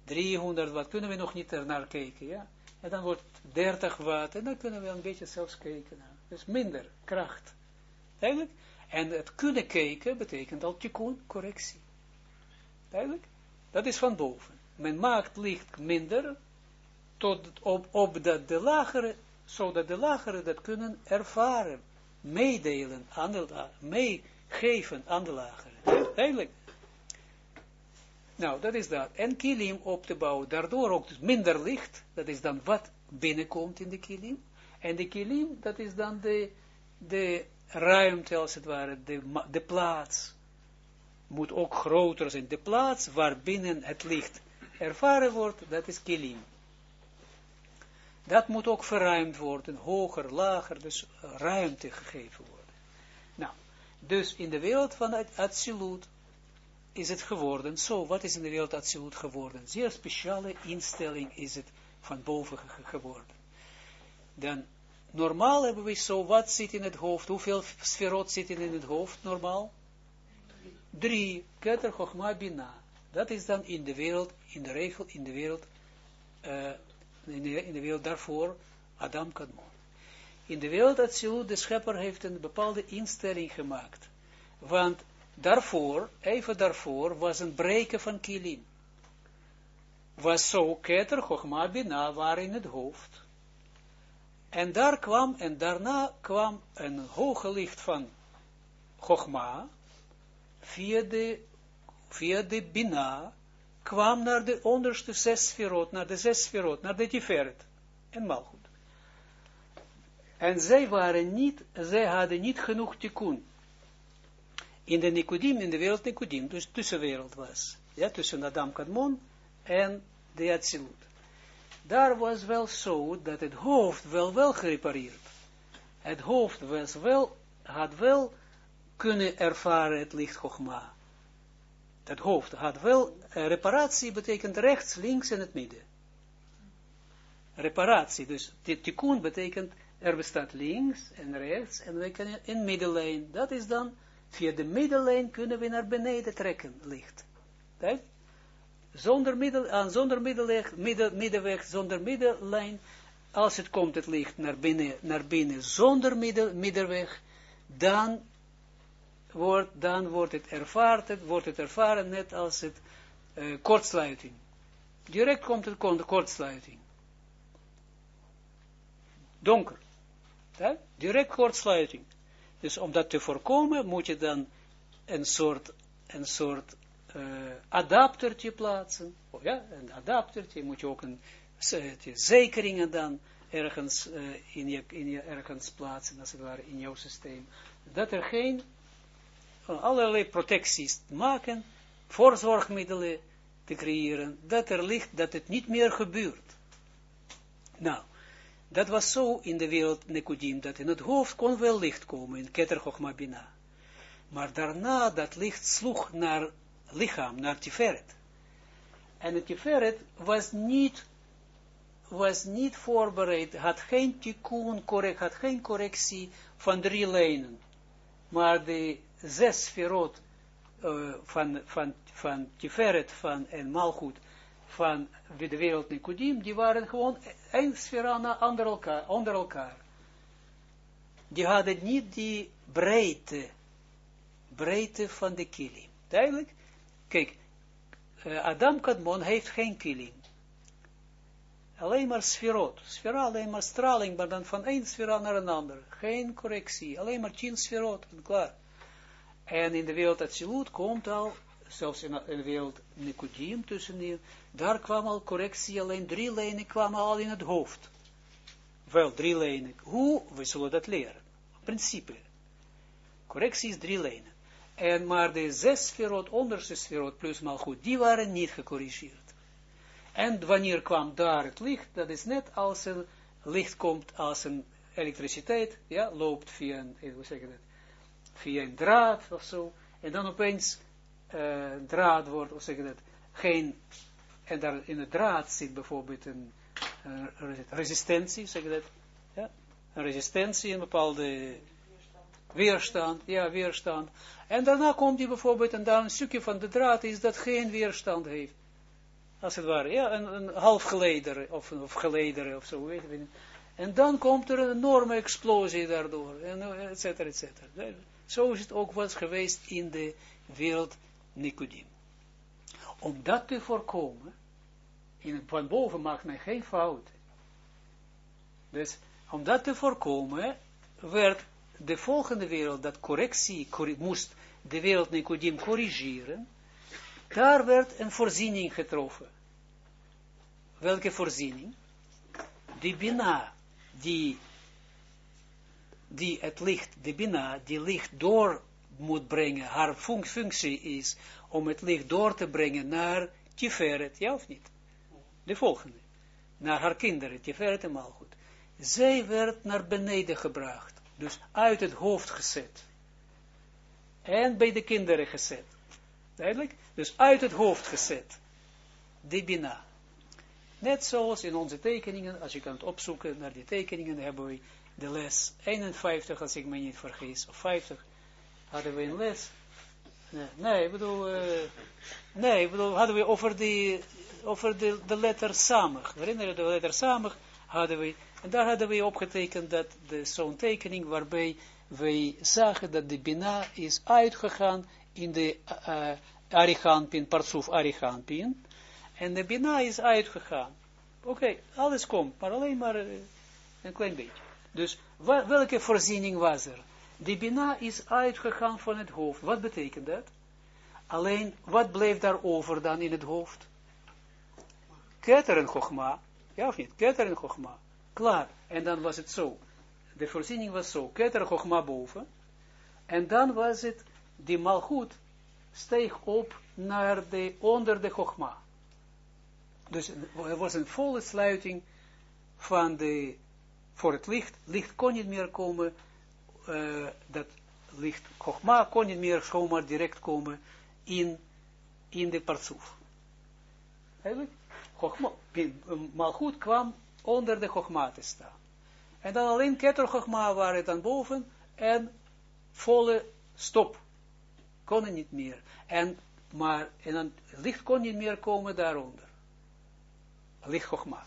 A: 300 watt, kunnen we nog niet naar kijken, ja? En dan wordt 30 watt, en dan kunnen we een beetje zelfs kijken. Nou. Dus minder kracht. Duidelijk? En het kunnen kijken betekent al tikkun, correctie. Duidelijk? Dat is van boven. Men maakt licht minder, tot op, op dat de lagere, zodat de lagere dat kunnen ervaren, meedelen aan de meegeven aan de lagere. Duidelijk? Nou, dat is dat. En kilim op te bouwen, daardoor ook dus minder licht, dat is dan wat binnenkomt in de kilim. En de kilim, dat is dan de, de ruimte als het ware, de, de plaats, moet ook groter zijn. De plaats waar binnen het licht ervaren wordt, dat is kilim. Dat moet ook verruimd worden, hoger, lager, dus ruimte gegeven worden. Nou, dus in de wereld van het absolute is het geworden, zo, wat is in de wereld absoluut geworden? Zeer speciale instelling is het van boven geworden. Dan, normaal hebben we zo, wat zit in het hoofd, hoeveel sferot zit in het hoofd, normaal? Drie, keter, chogma, bina. Dat is dan in de wereld, in de regel, in de wereld, in, de, in de wereld daarvoor, Adam Kadmon. In de wereld absoluut, de schepper heeft een bepaalde instelling gemaakt. Want daarvoor, even daarvoor, was een breken van kilim. Was zo, keter, chogma, bina, waar in het hoofd. En daar kwam, en daarna kwam een hoge licht van chogma, via de, via de bina, kwam naar de onderste zes sferot, naar de zes sferot, naar de tiferet. En malchut. En zij waren niet, zij hadden niet genoeg tikkun in de Nikodim, in de wereld Nikodim, dus tussenwereld was. Ja, tussen Adam Kadmon en de Atsilut. Daar was wel zo dat het hoofd wel wel gerepareerd. Het hoofd was wel, had wel kunnen ervaren het licht Chogma. Het hoofd had wel, uh, reparatie betekent rechts, links en het midden. Reparatie, dus tikkun betekent, er bestaat links en rechts en we kunnen in middenlijn. Dat is dan Via de middellijn kunnen we naar beneden trekken, licht. Kijk? Zonder, middel, aan, zonder middenweg, midden, middenweg, zonder middellijn, als het komt het licht naar binnen, naar binnen zonder midden, middenweg, dan wordt, dan wordt het ervaren, wordt het ervaren net als het uh, kortsluiting. Direct komt het kortsluiting. Donker. Direct kortsluiting. Dus om dat te voorkomen, moet je dan een soort, een soort uh, adaptertje plaatsen. Oh, ja, een adaptertje, moet je ook een zekeringen dan ergens, uh, in, je, in je ergens plaatsen, als het ware, in jouw systeem. Dat er geen allerlei protecties maken, voorzorgmiddelen te creëren, dat er ligt, dat het niet meer gebeurt. Nou, dat was zo in de wereld Nekudim, dat in het hoofd kon wel licht komen, in Keter Chochma Bina. Maar daarna dat licht sloeg naar lichaam, naar Tiferet. En het Tiferet was niet, was niet voorbereid, had geen tikkun, had geen correctie van drie lijnen. Maar de zes verrot uh, van, van, van Tiferet van, en Malchut van de wereld Nikudim, die waren gewoon één sfera onder elkaar, onder elkaar. Die hadden niet die breedte, breedte van de kilim. Duidelijk? Kijk, uh, Adam Kadmon heeft geen kilim. Alleen maar sferot. Sfera, alleen maar straling, maar dan van één sfera naar een ander. Geen correctie. Alleen maar tien sferot. Klaar. En in de wereld Atsilut komt al, zelfs in de wereld Nikudim tussenin, daar kwam al correctie, alleen drie lijnen kwamen al in het hoofd. Wel, drie lijnen. Hoe? We zullen dat leren. Principe. Correctie is drie lijnen. En maar de zes sferot, onderste sferot, plus mal goed, die waren niet gecorrigeerd. En wanneer kwam daar het licht, dat is net als een licht komt als een elektriciteit, ja, loopt via een, hoe zeg je via een draad of zo, en dan opeens uh, draad wordt, of zeg je dat, geen, en daar in de draad zit bijvoorbeeld een resistentie, zeg je dat, ja, een resistentie, een bepaalde weerstand, ja, weerstand, en daarna komt die bijvoorbeeld, en dan een stukje van de draad is dat geen weerstand heeft, als het ware, ja, een, een half geleder, of, of geleder, of zo, weet je niet. En dan komt er een enorme explosie daardoor, en et cetera, et cetera. Zo is het ook was geweest in de wereld Nicodim. Om dat te voorkomen, in, van boven maakt men geen fout. Dus om dat te voorkomen, werd de volgende wereld, dat correctie, moest de wereld Nicodim corrigeren, daar werd een voorziening getroffen. Welke voorziening? Die Bina, die die het licht, de Bina, die licht door moet brengen, haar functie is om het licht door te brengen naar Tiferet, ja of niet? De volgende. Naar haar kinderen, Tiferet en Malchut. Zij werd naar beneden gebracht, dus uit het hoofd gezet. En bij de kinderen gezet. Duidelijk? Dus uit het hoofd gezet. De Bina. Net zoals in onze tekeningen, als je kan opzoeken naar die tekeningen, hebben we de les 51, als ik me niet vergis, of 50, hadden we een les. Nee, nee ik bedoel, uh, nee, ik bedoel, hadden we over, die, over de, de letter samig. Herinner je de letter samig? Hadden we, en daar hadden we opgetekend dat zo'n tekening waarbij wij zagen dat de Bina is uitgegaan in de uh, Ariganpin, Parsuf Ariganpin. En de Bina is uitgegaan. Oké, alles komt, maar alleen maar uh, een klein beetje. Dus welke voorziening was er? De Bina is uitgegaan van het hoofd. Wat betekent dat? Alleen, wat bleef daar over dan in het hoofd? Keter en Chogma. Ja of niet? Keter en Chogma. Klaar. En dan was het zo. De voorziening was zo. Keter en Chogma boven. En dan was het, die malgoed steeg op naar de, onder de Chogma. Dus er was een volle sluiting van de voor het licht. Licht kon niet meer komen, uh, dat licht Chogma kon niet meer zomaar direct komen in, in de partsoef. Eigenlijk, Malchut kwam onder de Chogma te staan. En dan alleen Keter Chogma waren dan boven en volle stop. Kon niet meer. En, maar, en dan licht kon niet meer komen daaronder. Licht Chogma.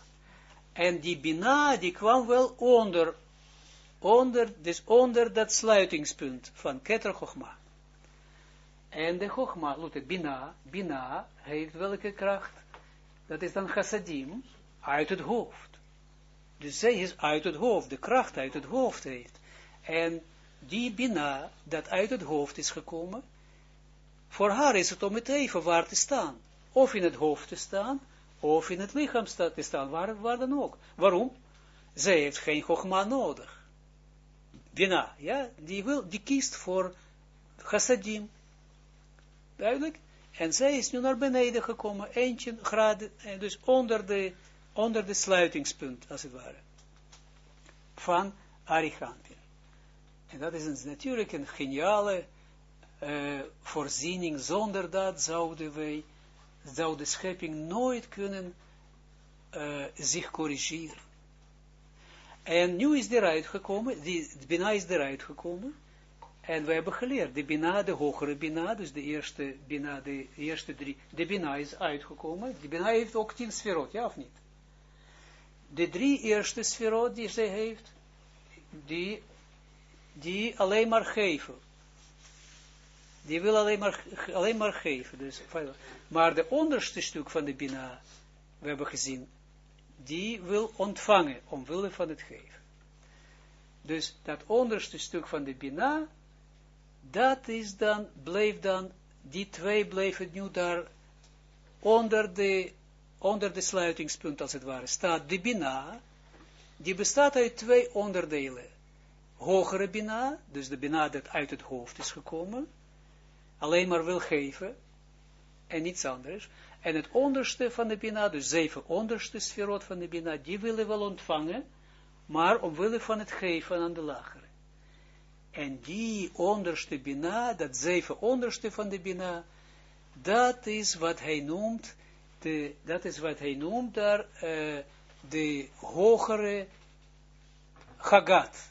A: En die Bina, die kwam wel onder, onder, dus onder dat sluitingspunt van Keter Chochma. En de Chochma, het Bina, Bina heeft welke kracht? Dat is dan chassadim uit het hoofd. Dus zij is uit het hoofd, de kracht uit het hoofd heeft. En die Bina, dat uit het hoofd is gekomen, voor haar is het om het even waar te staan. Of in het hoofd te staan, of in het lichaam te staan, waar, waar dan ook. Waarom? Zij heeft geen gogma nodig. Bina, ja, die, wil, die kiest voor chassadim. Duidelijk? En zij is nu naar beneden gekomen, eentje graden, dus onder de, onder de sluitingspunt, als het ware, van Arichampia. En dat is een, natuurlijk een geniale uh, voorziening, zonder dat zouden wij, zou de schepping nooit kunnen uh, zich corrigeren. En nu is eruit gekomen, die, de Bina is eruit gekomen, en we hebben geleerd, de Bina, de hogere Bina, dus de eerste Bina, de eerste drie, de Bina is uitgekomen, de Bina heeft ook tien sferot, ja of niet? De drie eerste sferot die zij heeft, die, die alleen maar geven. Die wil alleen maar, alleen maar geven. Dus, maar de onderste stuk van de Bina, we hebben gezien, die wil ontvangen, omwille van het geven. Dus dat onderste stuk van de Bina, dat is dan, bleef dan, die twee bleven nu daar onder de, onder de sluitingspunt, als het ware, staat de Bina, die bestaat uit twee onderdelen. Hogere Bina, dus de Bina dat uit het hoofd is gekomen, alleen maar wil geven, en niets anders. En het onderste van de Bina, dus zeven onderste sferot van de Bina, die willen wel ontvangen, maar omwille van het geven aan de lagere. En die onderste Bina, dat zeven onderste van de Bina, dat is wat hij noemt, de, dat is wat hij noemt daar, uh, de hogere Hagat.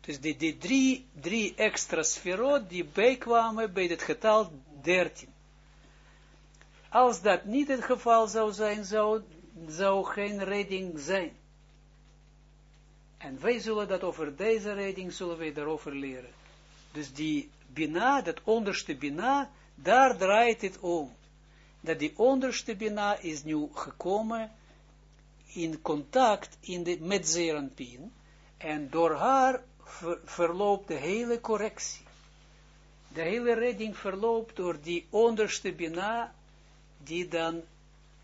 A: Dus die, die drie, drie extra sferot die bijkwamen bij het getal 13. Als dat niet het geval zou zijn, zou, zou geen redding zijn. En wij zullen dat over deze redding, zullen wij daarover leren. Dus die Bina, dat onderste Bina, daar draait het om. Dat die onderste Bina is nu gekomen in contact in de, met Zeranpien. En door haar verloopt de hele correctie. De hele redding verloopt door die onderste Bina die dan,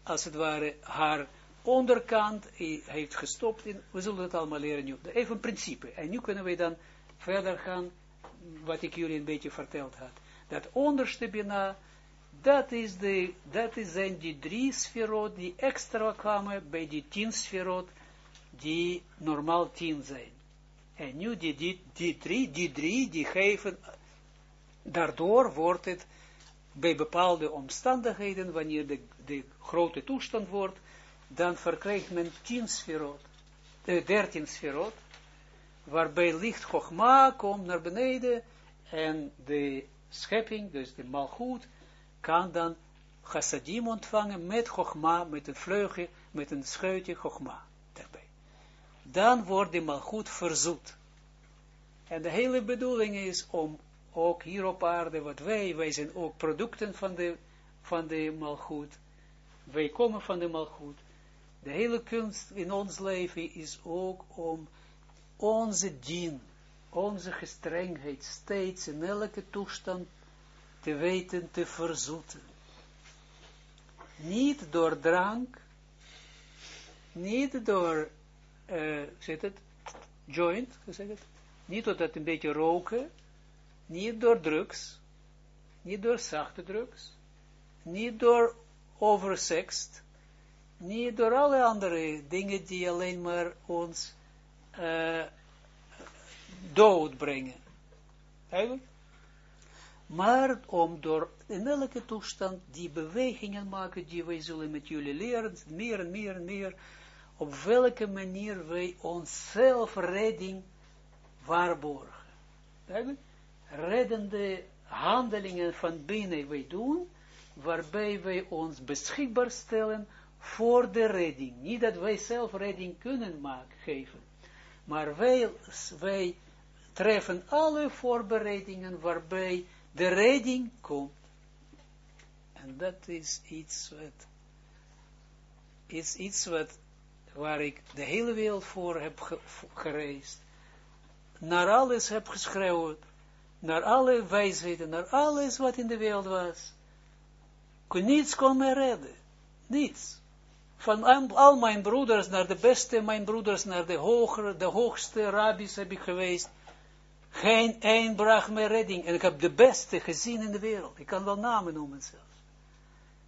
A: als het ware, haar onderkant heeft gestopt. In, we zullen het allemaal leren nu. Even een principe. En nu kunnen we dan verder gaan, wat ik jullie een beetje verteld had. Dat onderste bina, dat, is de, dat is zijn die drie sferot die extra kwamen bij die tien sferot die normaal tien zijn. En nu die, die, die drie, die drie, die geven, daardoor wordt het bij bepaalde omstandigheden, wanneer de, de grote toestand wordt, dan verkrijgt men tien sferot, eh, dertien sferot, waarbij licht Chogma komt naar beneden en de schepping, dus de malgoed, kan dan chassadim ontvangen met Chogma, met een vleugje, met een scheutje Chogma daarbij. Dan wordt de malgoed verzoet. En de hele bedoeling is om ook hier op aarde, wat wij, wij zijn ook producten van de, van de malgoed. Wij komen van de malgoed. De hele kunst in ons leven is ook om onze dien, onze gestrengheid steeds in elke toestand te weten te verzoeten. Niet door drank, niet door, uh, zit het, joint, zeg niet door dat een beetje roken, niet door drugs, niet door zachte drugs, niet door oversext, niet door alle andere dingen die alleen maar ons uh, dood brengen. Eigenlijk. Maar om door in elke toestand die bewegingen maken die wij zullen met jullie leren, meer en meer en meer, op welke manier wij onszelf redding waarborgen. Eigenlijk reddende handelingen van binnen wij doen, waarbij wij ons beschikbaar stellen voor de redding. Niet dat wij zelf redding kunnen maken, geven, maar wij, wij treffen alle voorbereidingen waarbij de redding komt. En dat is iets wat, is iets wat waar ik de hele wereld voor heb gereisd, naar alles heb geschreeuwd, naar alle wijsheden, naar alles wat in de wereld was. Niets kon me redden. Niets. Van al mijn broeders naar de beste, mijn broeders naar de hogere, de hoogste rabbis heb ik geweest. Geen één bracht me redding. En ik heb de beste gezien in de wereld. Ik kan wel namen noemen zelfs.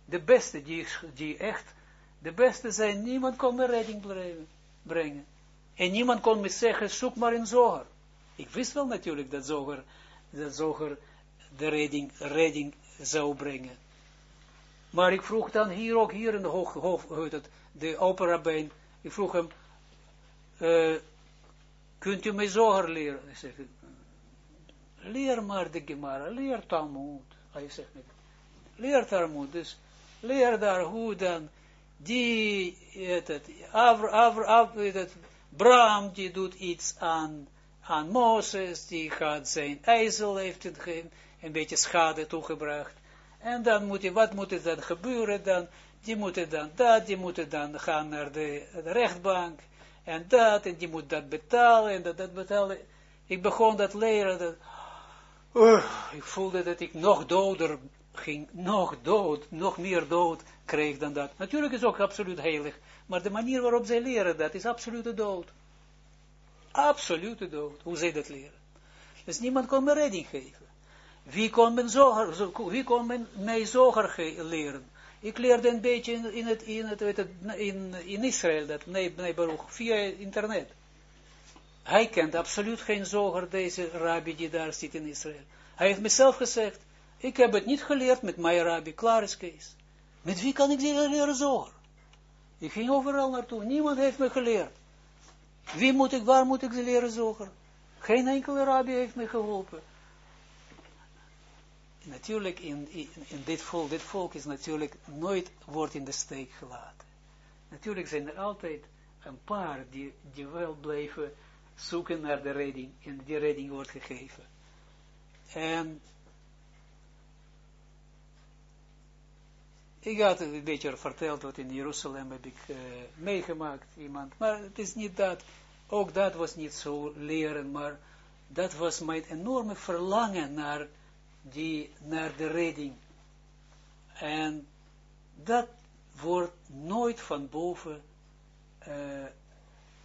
A: De beste, die, die echt, de beste zijn, niemand kon me redding brengen. En niemand kon me zeggen, zoek maar in Zoger. Ik wist wel natuurlijk dat Zoger, dat Zoger de redding, redding zou brengen. Maar ik vroeg dan hier ook, hier in de hoog, het, de operabijn, ik vroeg hem, uh, kunt u mij Zoger leren? Hij zegt, leer maar de Gemara, leer Talmud. Hij zegt, leer Talmud, dus leer daar hoe die, het, het, Bram, die doet iets aan, aan Mozes, die gaat zijn ijzel, heeft het een beetje schade toegebracht. En dan moet je, wat moet er dan gebeuren dan? Die moeten dan dat, die moeten dan gaan naar de, de rechtbank. En dat, en die moet dat betalen, en dat, dat betalen. Ik begon dat leren, dat, uh, ik voelde dat ik nog doder ging, nog dood, nog meer dood kreeg dan dat. Natuurlijk is ook absoluut heilig, maar de manier waarop zij leren, dat is absolute dood. Absolute dood, hoe zij dat leren. Dus niemand kon me redding geven. Wie kon, men zoger, wie kon men mij zoger leren? Ik leerde een beetje in, het, in, het, in, in Israël, dat nee, nee, Baruch, via internet. Hij kent absoluut geen zoger, deze rabbi die daar zit in Israël. Hij heeft mezelf gezegd, ik heb het niet geleerd met mijn rabbi, klaar is Kees. Met wie kan ik leren zoger? Ik ging overal naartoe, niemand heeft me geleerd. Wie moet ik, waar moet ik ze leren zoger? Geen enkele rabbi heeft me geholpen natuurlijk in, in, in, dit volk, dit volk is natuurlijk nooit wordt in de steek gelaten. Natuurlijk zijn er altijd een paar die, die wel blijven zoeken naar de redding en die redding wordt gegeven. En ik had een beetje verteld wat in Jeruzalem heb ik uh, meegemaakt, iemand, maar het is niet dat, ook dat was niet zo leren, maar dat was mijn enorme verlangen naar die naar de redding. En dat wordt nooit van boven uh,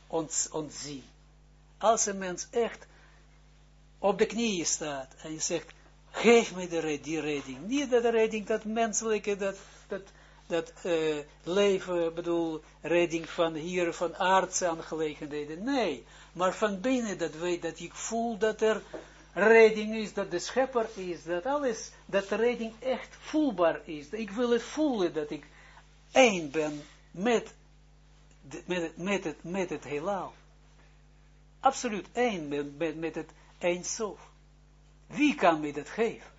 A: ons, ontzien. Als een mens echt op de knieën staat en je zegt, geef me de, die redding. Niet dat de redding, dat menselijke, dat, dat, dat uh, leven, bedoel, redding van hier, van aardse aangelegenheden. Nee, maar van binnen dat weet dat ik voel dat er redding is, dat de schepper is, dat alles, dat de redding echt voelbaar is. Ik wil het voelen dat ik één ben met, met, met, het, met het. Absoluut één met, met, met het eindsof. Wie kan mij dat geven?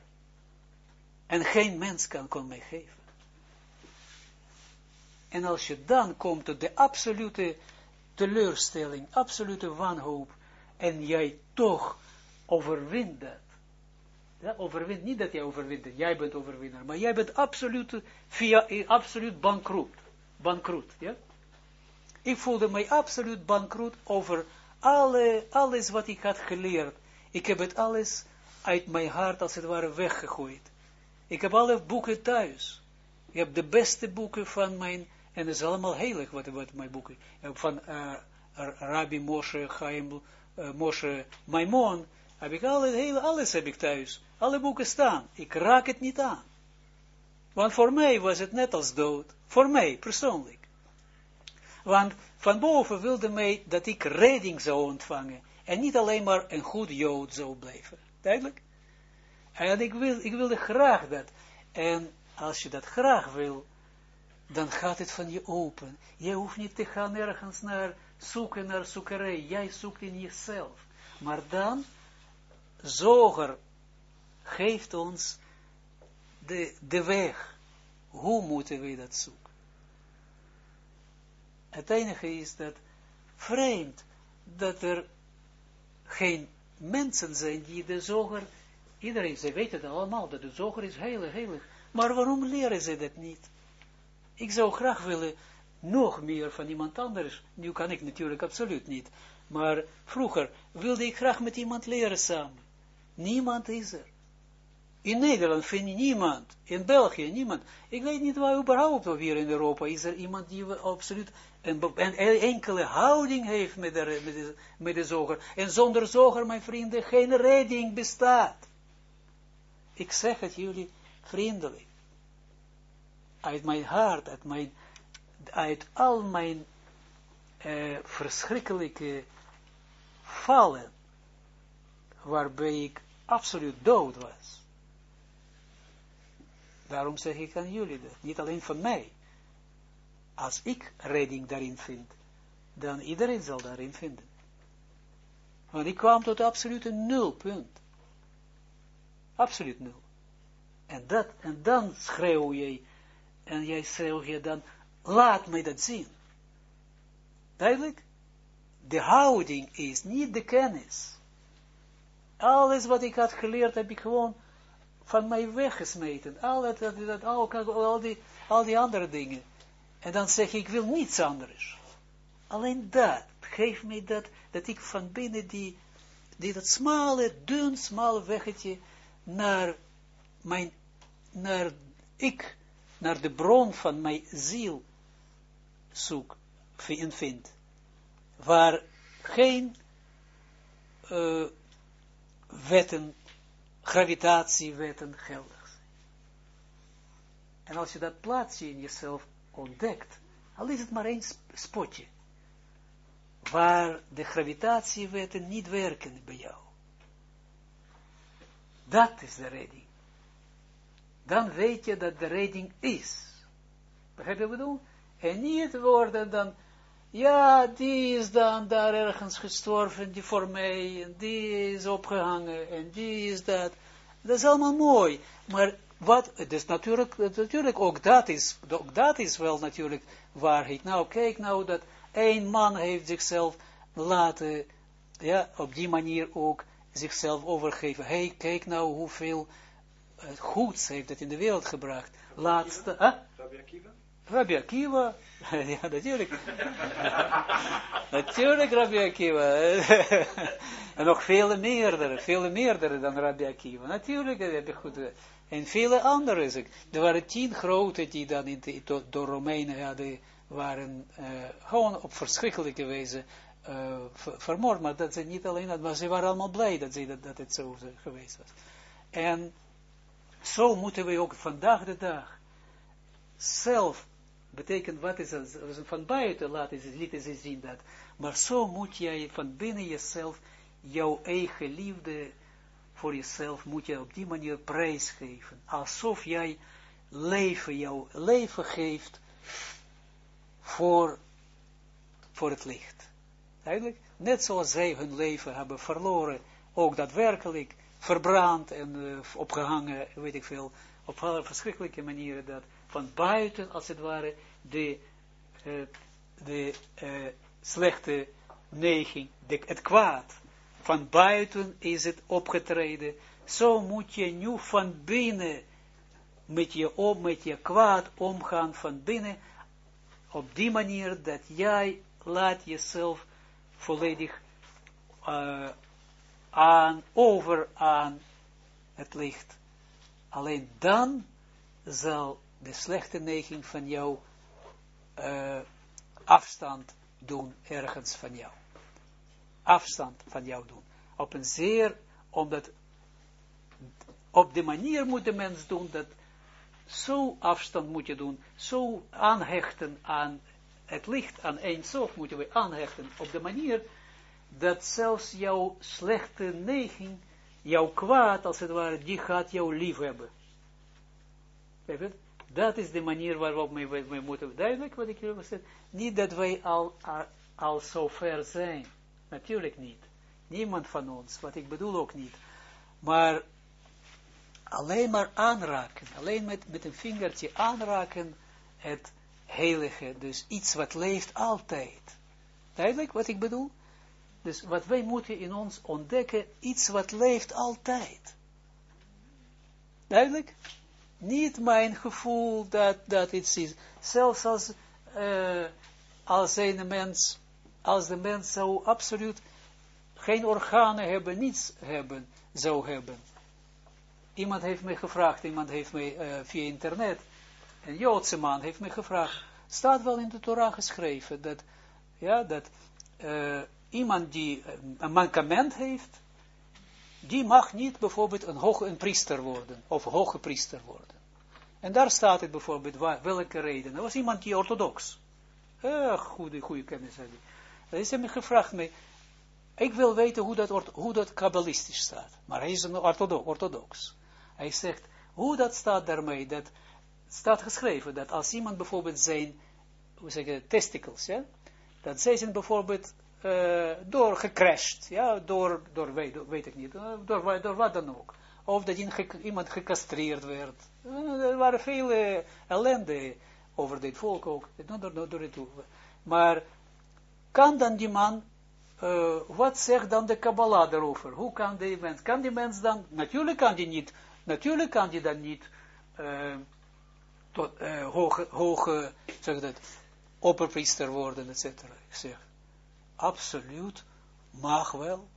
A: En geen mens kan, kon mij geven. En als je dan komt tot de absolute teleurstelling, absolute wanhoop, en jij toch overwint dat. Ja, overwint, niet dat jij overwint, jij bent overwinnaar, maar jij bent absoluut, via, absoluut bankroet. Bankroet, ja. Ik voelde mij absoluut bankroet over alle, alles wat ik had geleerd. Ik heb het alles uit mijn hart, als het ware, weggegooid. Ik heb alle boeken thuis. Ik heb de beste boeken van mijn, en het is allemaal heilig, wat, wat mijn boeken. Van uh, Rabbi Moshe Chaim, uh, Moshe Maimon, heb ik alle, alles heb ik thuis. Alle boeken staan. Ik raak het niet aan. Want voor mij was het net als dood. Voor mij, persoonlijk. Want van boven wilde mij dat ik redding zou ontvangen. En niet alleen maar een goed jood zou blijven. Duidelijk? En ik, wil, ik wilde graag dat. En als je dat graag wil, dan gaat het van je open. Je hoeft niet te gaan ergens naar zoeken, naar zoekerij. Jij zoekt in jezelf. Maar dan zoger geeft ons de, de weg. Hoe moeten we dat zoeken? Het enige is dat vreemd dat er geen mensen zijn die de zoger, iedereen, ze weten het allemaal, dat de zoger is heilig, heilig. Maar waarom leren ze dat niet? Ik zou graag willen nog meer van iemand anders. Nu kan ik natuurlijk absoluut niet. Maar vroeger wilde ik graag met iemand leren samen. Niemand is er. In Nederland vind je niemand. In België niemand. Ik weet niet waar überhaupt of hier in Europa is er iemand die absoluut een, een enkele houding heeft met de, met, de, met de zoger. En zonder zoger, mijn vrienden, geen redding bestaat. Ik zeg het jullie vriendelijk. Uit mijn hart, uit, mijn, uit al mijn uh, verschrikkelijke vallen, waarbij ik absoluut dood was. Daarom zeg ik aan jullie dat, niet alleen van mij. Als ik redding daarin vind, dan iedereen zal daarin vinden. Want ik kwam tot absolute nulpunt. Absoluut nul. En, dat, en dan schreeuw je, en jij schreeuw je dan, laat mij dat zien. Duidelijk? De houding is niet de kennis. Alles wat ik had geleerd, heb ik gewoon van mij weggesmeten. Al, dat, dat, al, die, al die andere dingen. En dan zeg ik, ik wil niets anders. Alleen dat, geef mij dat, dat ik van binnen die, die dat smale, dun, smale weggetje naar mijn, naar ik, naar de bron van mijn ziel zoek en vind. Waar geen uh, wetten, gravitatiewetten geldig zijn. En als je dat plaatsje in jezelf ontdekt, al is het maar één spotje, waar de gravitatiewetten niet werken bij jou. Dat is de redding. Dan weet je dat de redding is. Begrijp je wat ik bedoel? En niet worden dan, ja, die is dan daar ergens gestorven, die voor mij, en die is opgehangen, en die is dat. Dat is allemaal mooi. Maar wat, dus natuurlijk, natuurlijk ook dat is, ook dat is wel natuurlijk waarheid. Nou, kijk nou dat één man heeft zichzelf laten, ja, op die manier ook zichzelf overgeven. hey, kijk nou hoeveel uh, goeds heeft het in de wereld gebracht. Laatste, hè? Rabbi Akiva? Rabbi Akiva, <laughs> ja, natuurlijk. <laughs> natuurlijk Rabbi Akiva. <laughs> en nog vele meerdere, vele meerdere dan Rabbi Akiva. Natuurlijk heb je goed. En vele anderen. Er waren tien grote die dan in de, door Romeinen hadden, waren uh, gewoon op verschrikkelijke wijze uh, vermoord. Maar dat ze niet alleen dat, maar ze waren allemaal blij dat, ze, dat, dat het zo geweest was. En zo moeten we ook vandaag de dag zelf, betekent wat is het, van buiten laten ze, ze zien dat, maar zo moet jij van binnen jezelf jouw eigen liefde voor jezelf moet je op die manier prijsgeven. Alsof jij leven, jouw leven geeft voor, voor het licht. Eigenlijk, net zoals zij hun leven hebben verloren, ook daadwerkelijk verbrand en uh, opgehangen, weet ik veel, op alle verschrikkelijke manieren, dat van buiten, als het ware, de, uh, de uh, slechte neiging, de, het kwaad, van buiten is het opgetreden, zo moet je nu van binnen met je, met je kwaad omgaan van binnen, op die manier dat jij laat jezelf volledig aan, over aan het licht. Alleen dan zal de slechte neiging van jou uh, afstand doen ergens van jou afstand van jou doen. Op een zeer, omdat op de manier moet de mens doen dat zo afstand moet je doen, zo aanhechten aan het licht, aan zelf moeten we aanhechten op de manier dat zelfs jouw slechte neiging, jouw kwaad als het ware, die gaat jou lief hebben. Dat is de manier waarop wij, wij moeten, duidelijk wat ik wil zeggen, niet dat wij al, al, al zo ver zijn, Natuurlijk niet. Niemand van ons, wat ik bedoel ook niet. Maar alleen maar aanraken, alleen met, met een vingertje aanraken het heilige, dus iets wat leeft altijd. Duidelijk wat ik bedoel? Dus wat wij moeten in ons ontdekken, iets wat leeft altijd. Duidelijk? Niet mijn gevoel dat, dat iets is. Zelfs als uh, als een mens, als de mens zou absoluut geen organen hebben, niets hebben, zou hebben. Iemand heeft mij gevraagd, iemand heeft mij uh, via internet, een Joodse man heeft mij gevraagd, staat wel in de Torah geschreven, dat, ja, dat uh, iemand die een mankement heeft, die mag niet bijvoorbeeld een hoge een priester worden, of hoge priester worden. En daar staat het bijvoorbeeld, welke reden. Er was iemand die orthodox, uh, goede, goede kennis had. Hij heeft me gevraagd, me, ik wil weten hoe dat, hoe dat kabbalistisch staat. Maar hij is een orthodox. orthodox. Hij zegt, hoe dat staat daarmee, dat staat geschreven, dat als iemand bijvoorbeeld zijn, hoe zeg je, testicles, ja, dat zij zijn bijvoorbeeld uh, door gecrashed, ja, door, door weet, ik niet, uh, door, door wat dan ook. Of dat iemand gecastreerd werd. Uh, er waren vele ellende over dit volk ook. Door, door, het, maar kan dan die man, uh, wat zegt dan de Kabbalah daarover? Hoe kan die mens, kan die mens dan, natuurlijk kan die niet, natuurlijk kan die dan niet uh, tot hoge, hoge, zeg dat, opperpriester worden, et cetera. Zeg, absoluut, mag wel.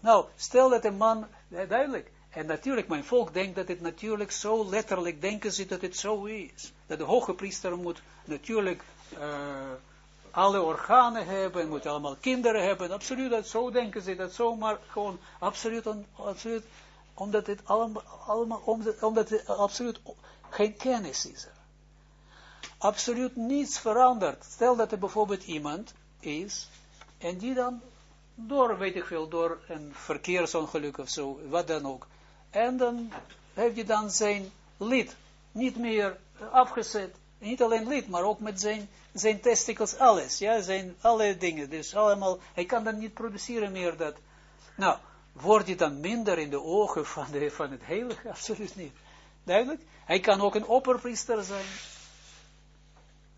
A: Nou, stel dat een man, duidelijk, en natuurlijk, mijn volk denkt dat het natuurlijk zo letterlijk denken ze dat het zo is. Dat de hoge priester moet natuurlijk uh, alle organen hebben, moet allemaal kinderen hebben, absoluut, dat, zo denken ze dat zomaar gewoon, absoluut, absoluut omdat het allemaal, omdat, omdat het absoluut geen kennis is. Absoluut niets verandert. Stel dat er bijvoorbeeld iemand is, en die dan door, weet ik veel, door een verkeersongeluk of zo, wat dan ook, en dan heeft hij dan zijn lid niet meer afgezet, niet alleen lid, maar ook met zijn, zijn testicles, alles, ja, zijn alle dingen, dus allemaal, hij kan dan niet produceren meer dat. Nou, wordt hij dan minder in de ogen van, de, van het heilige? <laughs> Absoluut niet. Duidelijk? Hij kan ook een opperpriester zijn.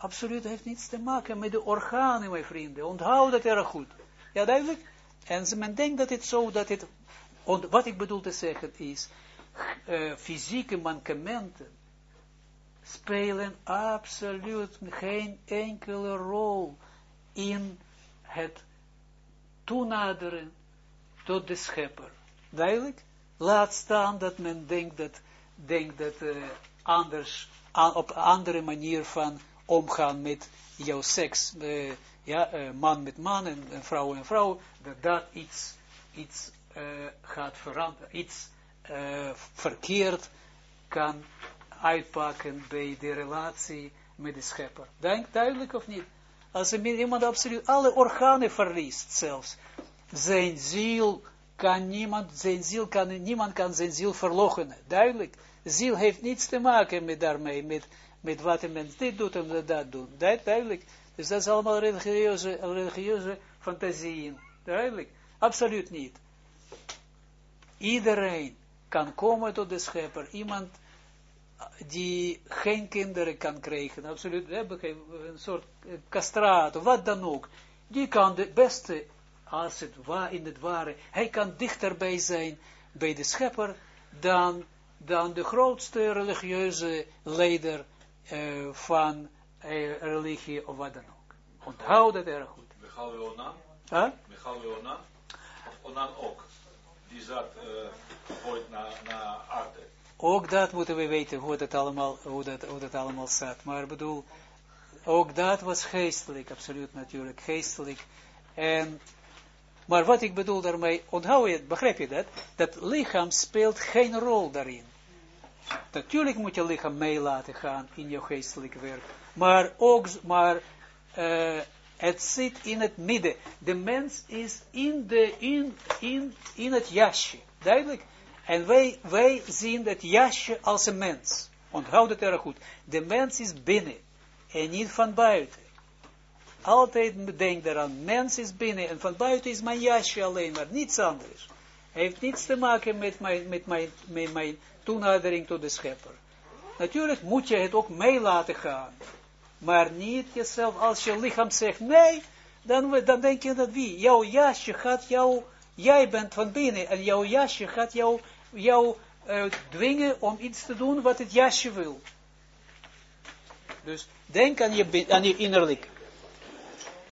A: Absoluut heeft niets te maken met de organen, mijn vrienden. Onthoud dat erg goed. Ja, duidelijk? En men denkt dat het zo, dat het, wat ik bedoel te zeggen is, uh, fysieke mankementen spelen absoluut geen enkele rol in het toenaderen tot de schepper. Duidelijk? Laat staan dat men denkt dat, denkt dat uh, anders, op een andere manier van omgaan met jouw seks, uh, ja, uh, man met man en, vrouw en vrouw, dat dat iets, iets gaat veranderen, iets verkeerd kan uitpakken bij de relatie met de schepper. Denk, duidelijk of niet? Als iemand absoluut alle organen verliest zelfs, zijn ziel kan niemand, zijn ziel kan, niemand kan zijn ziel verloochenen. Duidelijk. Ziel heeft niets te maken met daarmee, met, met wat een mens dit doet en dat doet. Duidelijk. Dus dat is allemaal religieuze, religieuze fantasieën. Duidelijk. Absoluut niet. Iedereen kan komen tot de schepper. Iemand die geen kinderen kan krijgen, absoluut, een soort castraat, wat dan ook, die kan de beste, als het waar, in het ware, hij kan dichterbij zijn bij de schepper, dan, dan de grootste religieuze leider uh, van uh, religie, of wat dan ook. Onthoud dat erg goed.
B: Michal Onan?
A: Huh?
B: Michal Onan? Of Onan ook? Die zat uh, ooit naar, naar aarde.
A: Ook dat moeten we weten, hoe dat allemaal, hoe dat, hoe dat allemaal staat. Maar ik bedoel, ook dat was geestelijk, absoluut natuurlijk, geestelijk. En, maar wat ik bedoel daarmee, onthoud je, begrijp je dat? Dat lichaam speelt geen rol daarin. Natuurlijk moet je lichaam mee laten gaan in je geestelijk werk. Maar ook, maar uh, het zit in het midden. De mens is in, de, in, in, in het jasje. Duidelijk? En wij, wij zien dat jasje als een mens. Onthoud het erg goed. De mens is binnen en niet van buiten. Altijd denk eraan, mens is binnen en van buiten is mijn jasje alleen maar, niets anders. Heeft niets te maken met mijn, met mijn, met mijn toenadering tot de schepper. Natuurlijk moet je het ook mee laten gaan. Maar niet jezelf, als je lichaam zegt nee, dan, dan denk je dat wie? Jouw jasje gaat jou, jij bent van binnen en jouw jasje gaat jou jou uh, dwingen om iets te doen wat het jasje wil. Dus denk aan je, aan je innerlijk.